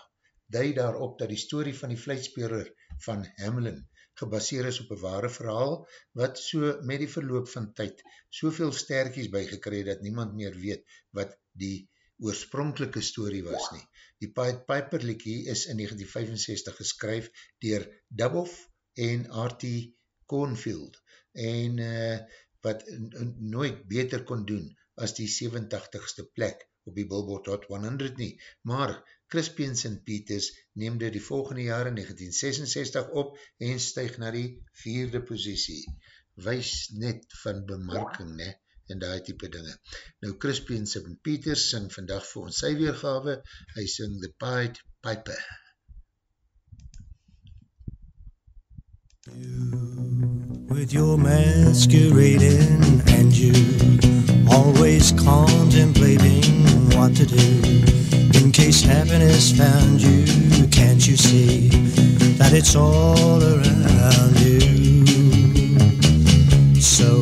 A: duid daarop dat die story van die vluitspeler van Hamlin gebaseer is op een ware verhaal, wat so met die verloop van tyd soveel sterkies bygekry dat niemand meer weet wat die oorspronkelike story was nie. Die Pied Piper liekie is in 1965 geskryf dier Duboff en R.T. Cornfield en uh, wat nooit beter kon doen as die 87ste plek op die Billboard Hot 100 nie, maar Crispians and Peters neemde die volgende jaar in 1966 op en stuig na die vierde positie. Wees net van bemarking, ne? en die type dinge. Nou, Crispians and Peters sing vandag vir ons sy weergave, hy sing The Pied Piper.
H: with your masquerading and you always contemplating what to do. In case happiness found you can't you see that it's all around you? So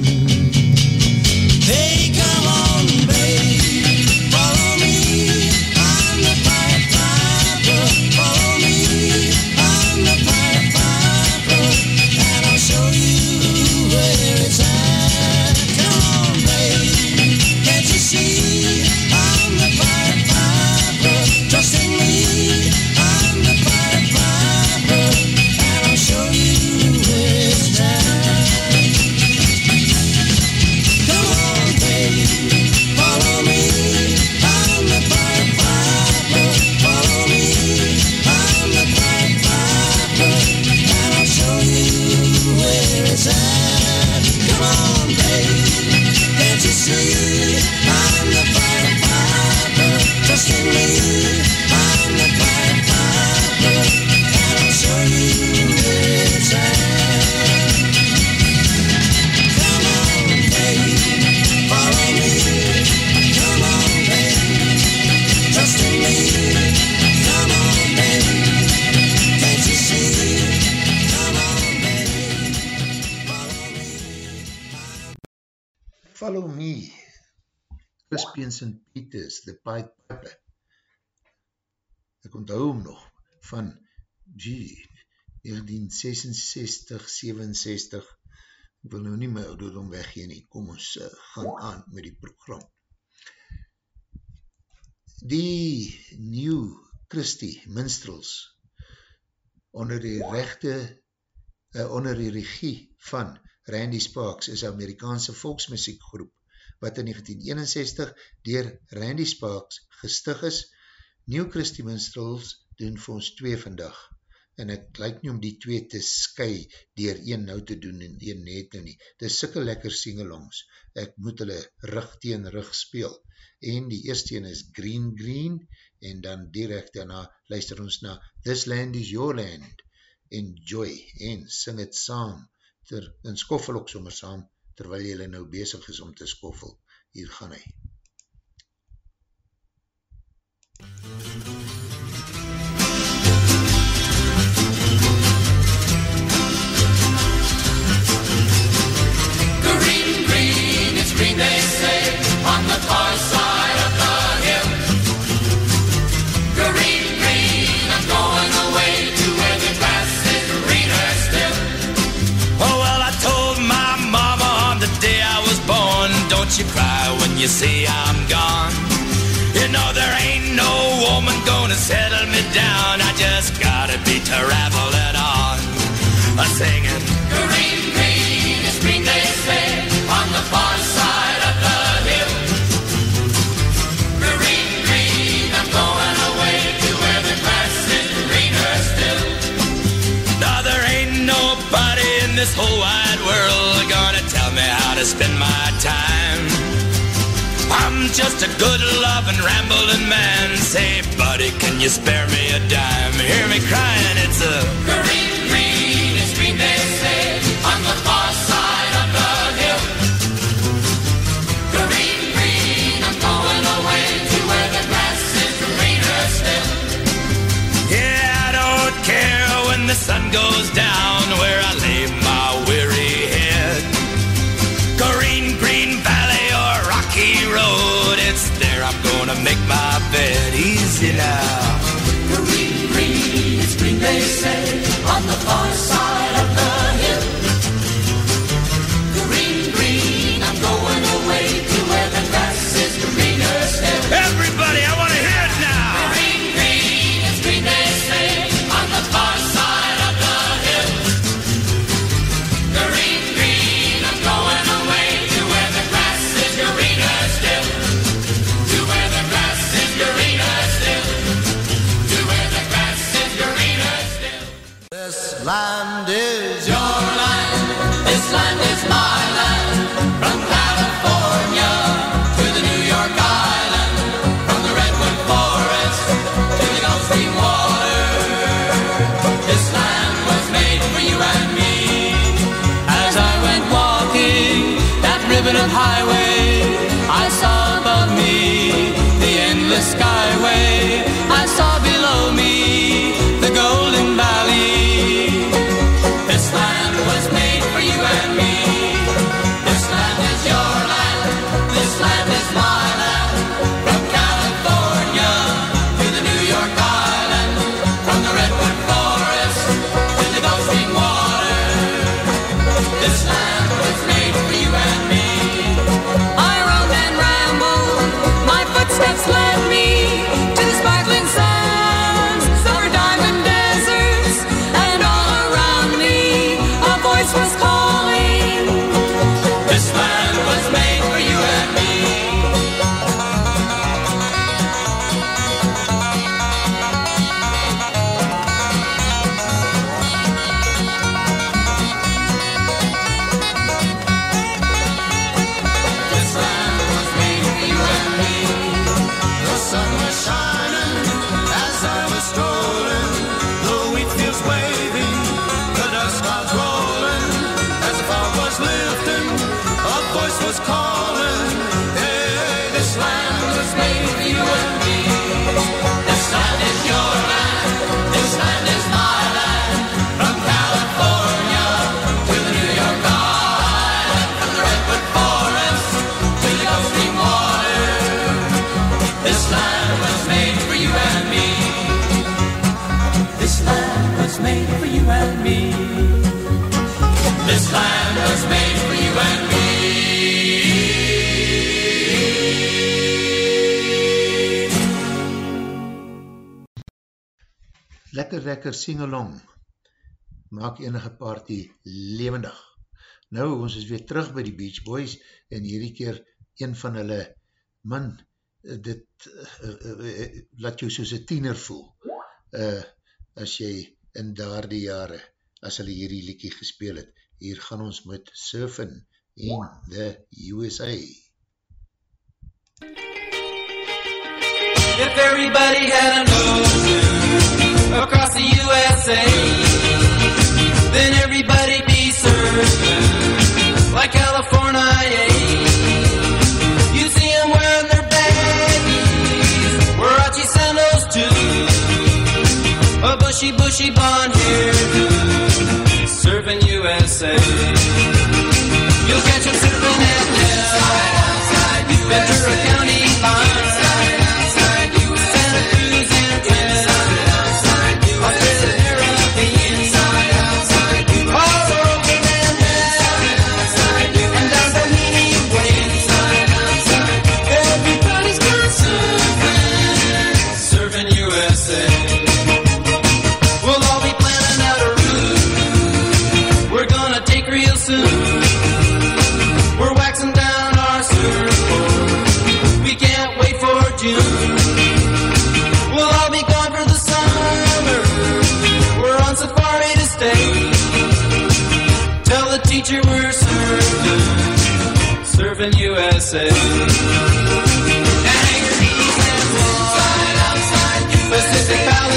A: And Peters, The Pied Piper. Ek onthou hom nog van, gee, 1966, 67, ek wil nou nie my ouderdom weggeen nie, kom ons uh, gaan aan met die program. Die New Christie Minstrels onder die rechte, uh, onder die regie van Randy Sparks is Amerikaanse volksmusiekgroep wat in 1961 dier Randy Sparks gestig is. New Christie Minstrels doen vir ons twee vandag en ek lyk nie om die twee te sky dier een nou te doen en een net nou nie. Dit is sikke lekker singalongs. Ek moet hulle rug teen rug speel. En die eerste een is Green Green en dan direct daarna luister ons na This Land is Your Land. Enjoy en sing het saam ter, en skoffel ook sommer saam, terwyl jylle nou bezig is om te skoffel. Hier gaan hy.
P: Green,
Q: you see, I'm gone.
R: You know there ain't no woman gonna settle me down. I
P: just gotta be traveling on. I'm
R: singing.
P: Green, green it's green they say on the far side of the hill. Green, green, I'm going away to where the grass is greener still. Now there ain't nobody in
S: this
T: whole just a good loving
P: rambling man. Say, buddy, can you spare me
S: a dime? Hear me
P: crying,
C: it's a singalong maak enige party levendig. Nou, ons is weer terug by die Beach Boys en hierdie keer een van hulle, man, dit uh, uh, uh, laat jou soos een tiener voel, uh, as jy in daardie jare, as hulle hierdie liekie gespeel het. Hier gaan ons met Surfin in the USA.
U: If everybody had a nose across the USA, then everybody be served like California. You see them wearing their baggies, Warachi sandals too, a bushy, bushy blonde hairdo, serving USA. You'll catch them serving at Ventura County Line. surfing USA.
V: Pacific
A: Palace.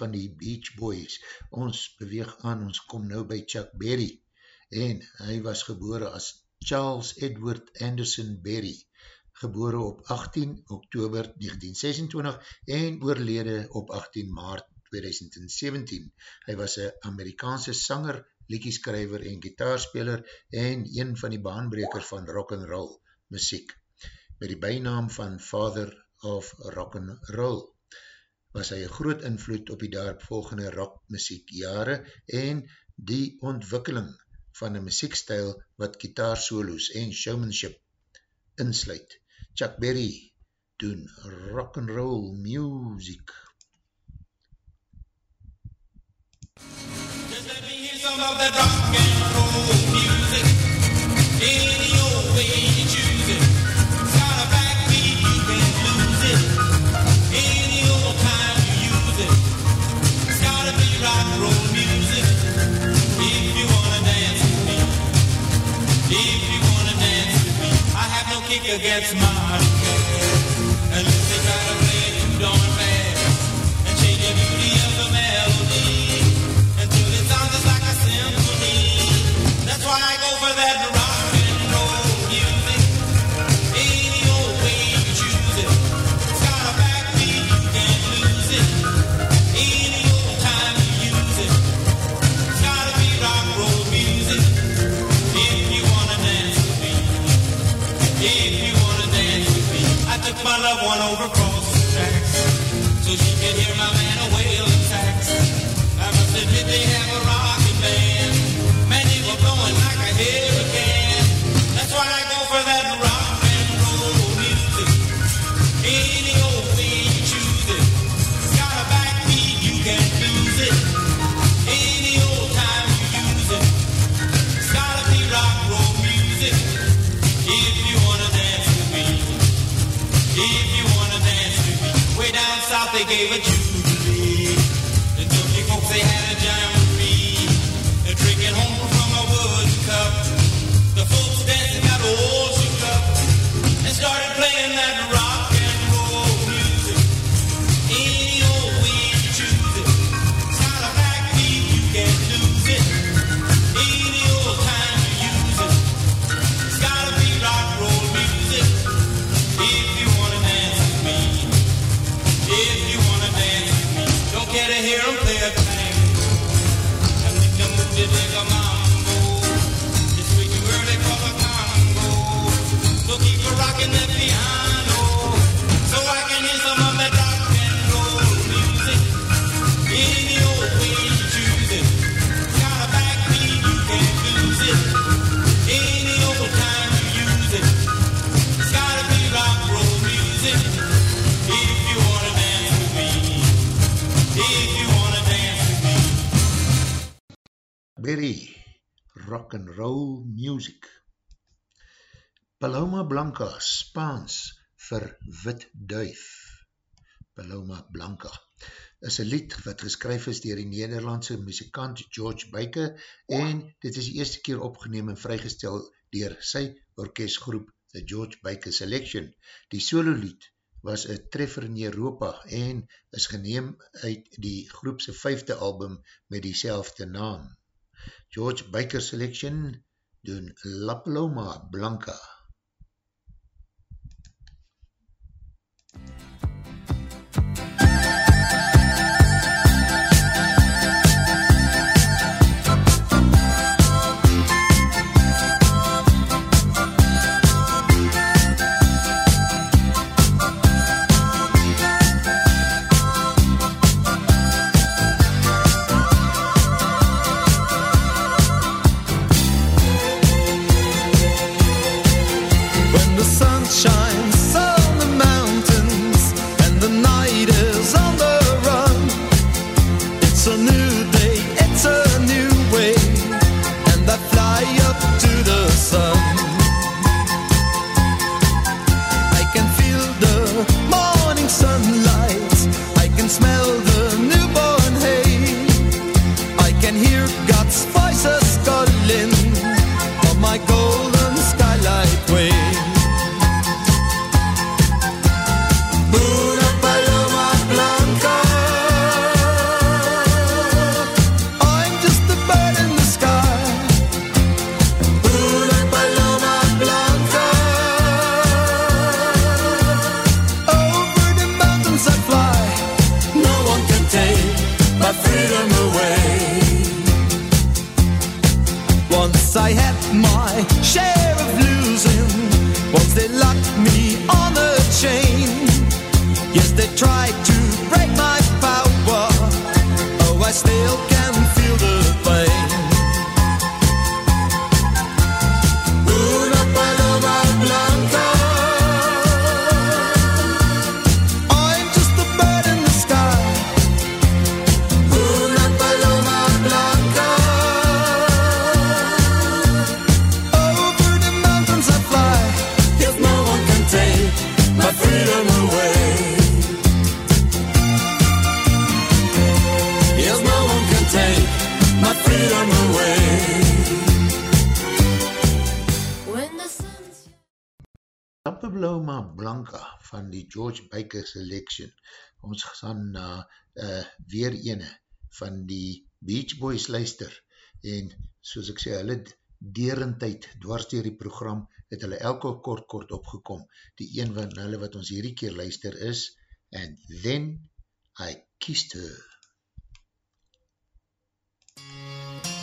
A: van die Beach Boys. Ons beweeg aan, ons kom nou by Chuck Berry en hy was gebore as Charles Edward Anderson Berry, gebore op 18 oktober 1926 en oorlede op 18 maart 2017. Hy was een Amerikaanse sanger, liedjeskrijver en gitaarspeler en een van die baanbreker van rock and roll muziek, met die bijnaam van Father of Rock and Roll was hy groot invloed op die daaropvolgende rockmuziekjare en die ontwikkeling van een muziekstijl wat gitaarsolos en showmanship insluit. Chuck Berry doen rock'n'roll music.
V: Just let me hear some of that rock'n'roll music. Yeah. kick against my play and change the beauty of the melody until it sounds just like a symphony. That's why I go for that. and Roll Music.
A: Paloma Blanca, Spaans vir wit duif. Paloma Blanca is een lied wat geskryf is dier die Nederlandse muzikant George Baker en dit is die eerste keer opgeneem en vrygestel dier sy orkestgroep The George Baker Selection. Die solo lied was een treffer in Europa en is geneem uit die groepse vijfde album met die naam. George Baker Selection doen La Paloma Blanca. van die George Baker Selection. Ons gaan na uh, weer ene van die Beach Boys luister en soos ek sê, hulle derentijd, dwars dier die program, het hulle elke kort kort opgekom. Die een van hulle wat ons hierdie keer luister is, And Then I Kissed Her. MUZIEK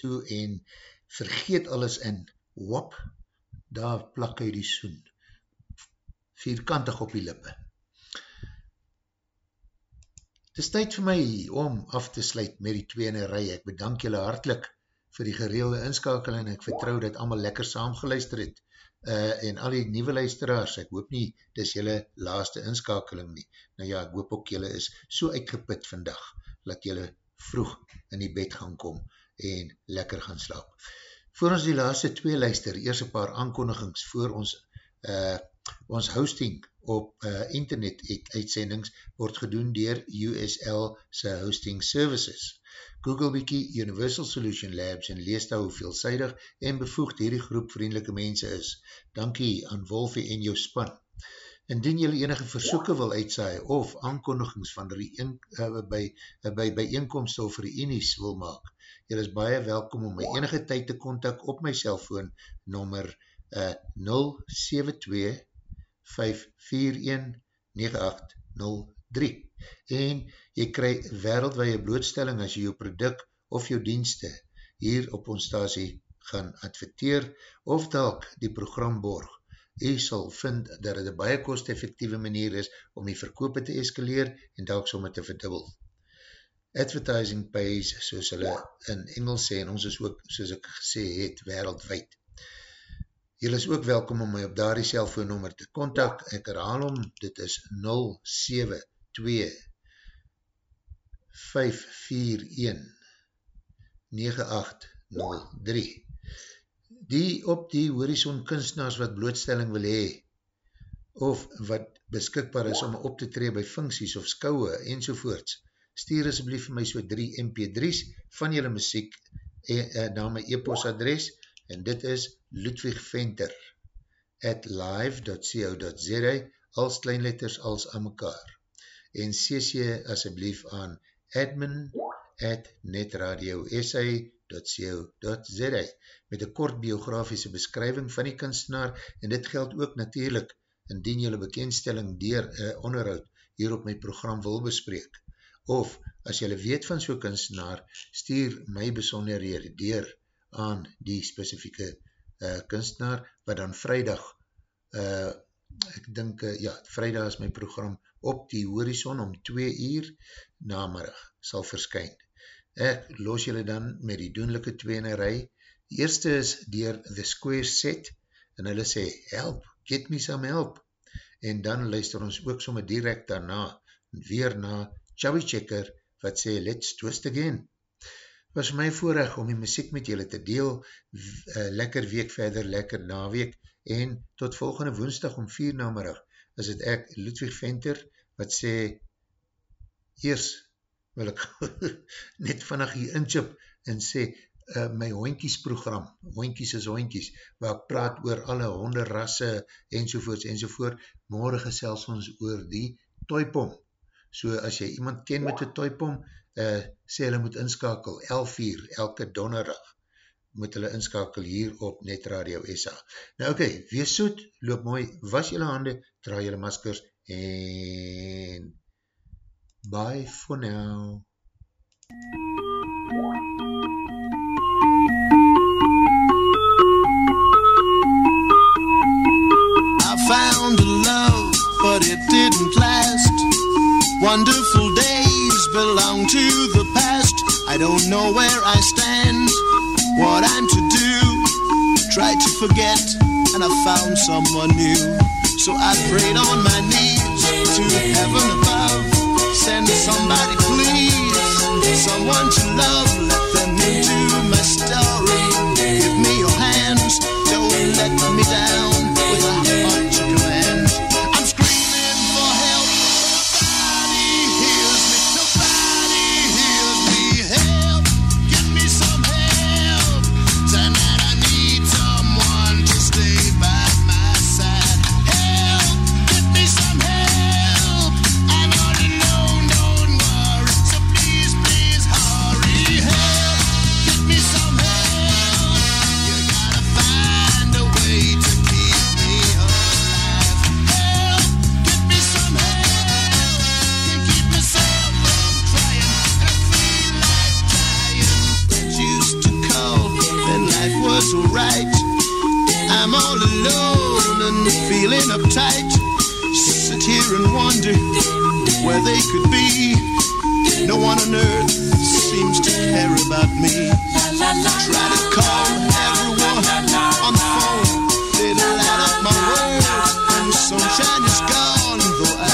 A: toe en vergeet alles in, wop, daar plak hy die soen, vierkantig op die lippe. Het is tyd vir my om af te sluit met die tweene rij, ek bedank julle hartlik vir die gereelde inskakel en ek vertrou dat allemaal lekker saamgeluister het, uh, en al die nieuwe luisteraars, ek hoop nie, dis julle laaste inskakeling nie, nou ja, ek hoop ook julle is so uitgeput vandag, dat julle vroeg in die bed gaan kom en lekker gaan slaap. Voor ons die laaste twee luister, eers een paar aankondigings voor ons, uh, ons hosting op uh, internet uitsendings word gedoen dier USL se hosting services. Google Wiki, Universal Solution Labs en lees daar hoe veelzijdig en bevoegd hierdie groep vriendelike mense is. Dankie aan Wolfie en jou span. Indien jylle enige versoeken wil uitsaai of aankondigings van die uh, by, uh, by bijeenkomst of reenies wil maak, jylle is baie welkom om my enige tyd te kontak op my cellfoon nummer uh, 072 541 9803 en jy kry wereldwaie blootstelling as jy jou product of jou dienste hier op ons stasie gaan adverteer of dalk die program borg. Jy sal vind dat het een baie kost-effectieve manier is om die verkoop te eskaleer en dalk sommer te verdubbel. Advertising pays, soos hulle in Engels sê, en ons is ook, soos ek gesê het, wereldwijd. Jy is ook welkom om my op daar die cellfoonnummer te kontak. Ek herhaal om, dit is 072 541 9803 Die op die horizon kunstenaars wat blootstelling wil hee of wat beskikbaar is om op te tree by funksies of skouwe enzovoorts, stuur asblief vir my so 3 mp3's van julle muziek e, e, na my e-post adres en dit is Ludwig Venter at live.co.za als kleinletters als aan mekaar en cc asblief aan admin at netradiosa.co.za met een kort biografiese beskrywing van die kunstenaar en dit geld ook natuurlijk indien jylle bekendstelling dier uh, onderhoud hier op my program wil bespreek. Of as jylle weet van so'n kunstenaar, stuur my besonderhede dier aan die specifieke uh, kunstenaar wat dan vrijdag uh, ek dink, uh, ja, vrijdag is my program op die horizon om 2 uur namiddag sal verskyn. Ek los julle dan met die doenlijke tweenerij. Die eerste is dier The Square Set en hulle sê, help, get me some help. En dan luister ons ook somme direct daarna, weer na Chubby Checker, wat sê, let's twist again. Was my voorrecht om die muziek met julle te deel, uh, lekker week verder, lekker naweek, en tot volgende woensdag om 4 namerig, is het ek, Ludwig Venter, wat sê, eers wil ek net vannig hier inchip en sê, uh, my hoinkies program, hoinkies is hoinkies, waar ek praat oor alle honderrasse enzovoorts enzovoort, morgen gesels ons oor die toipom. So as jy iemand ken met die toipom, uh, sê hulle moet inskakel, 11 uur, elke donderdag, moet hulle inskakel hier op Net Radio SA. Nou oké, okay, wees soet, loop mooi, was julle hande, draai julle maskers, en bye for now.
H: I found a love, but it didn't last. Wonderful days belong to the past. I don't know where I stand, what I'm to do. Try to forget, and I found someone new. So I prayed on my knees to heaven above. Send somebody, please, someone to love. Let them into all alone and feeling uptight. Sit here and wonder where they could be. No one on earth seems to care about me. Try to call everyone on the phone. They light up my world and sunshine is gone. Though I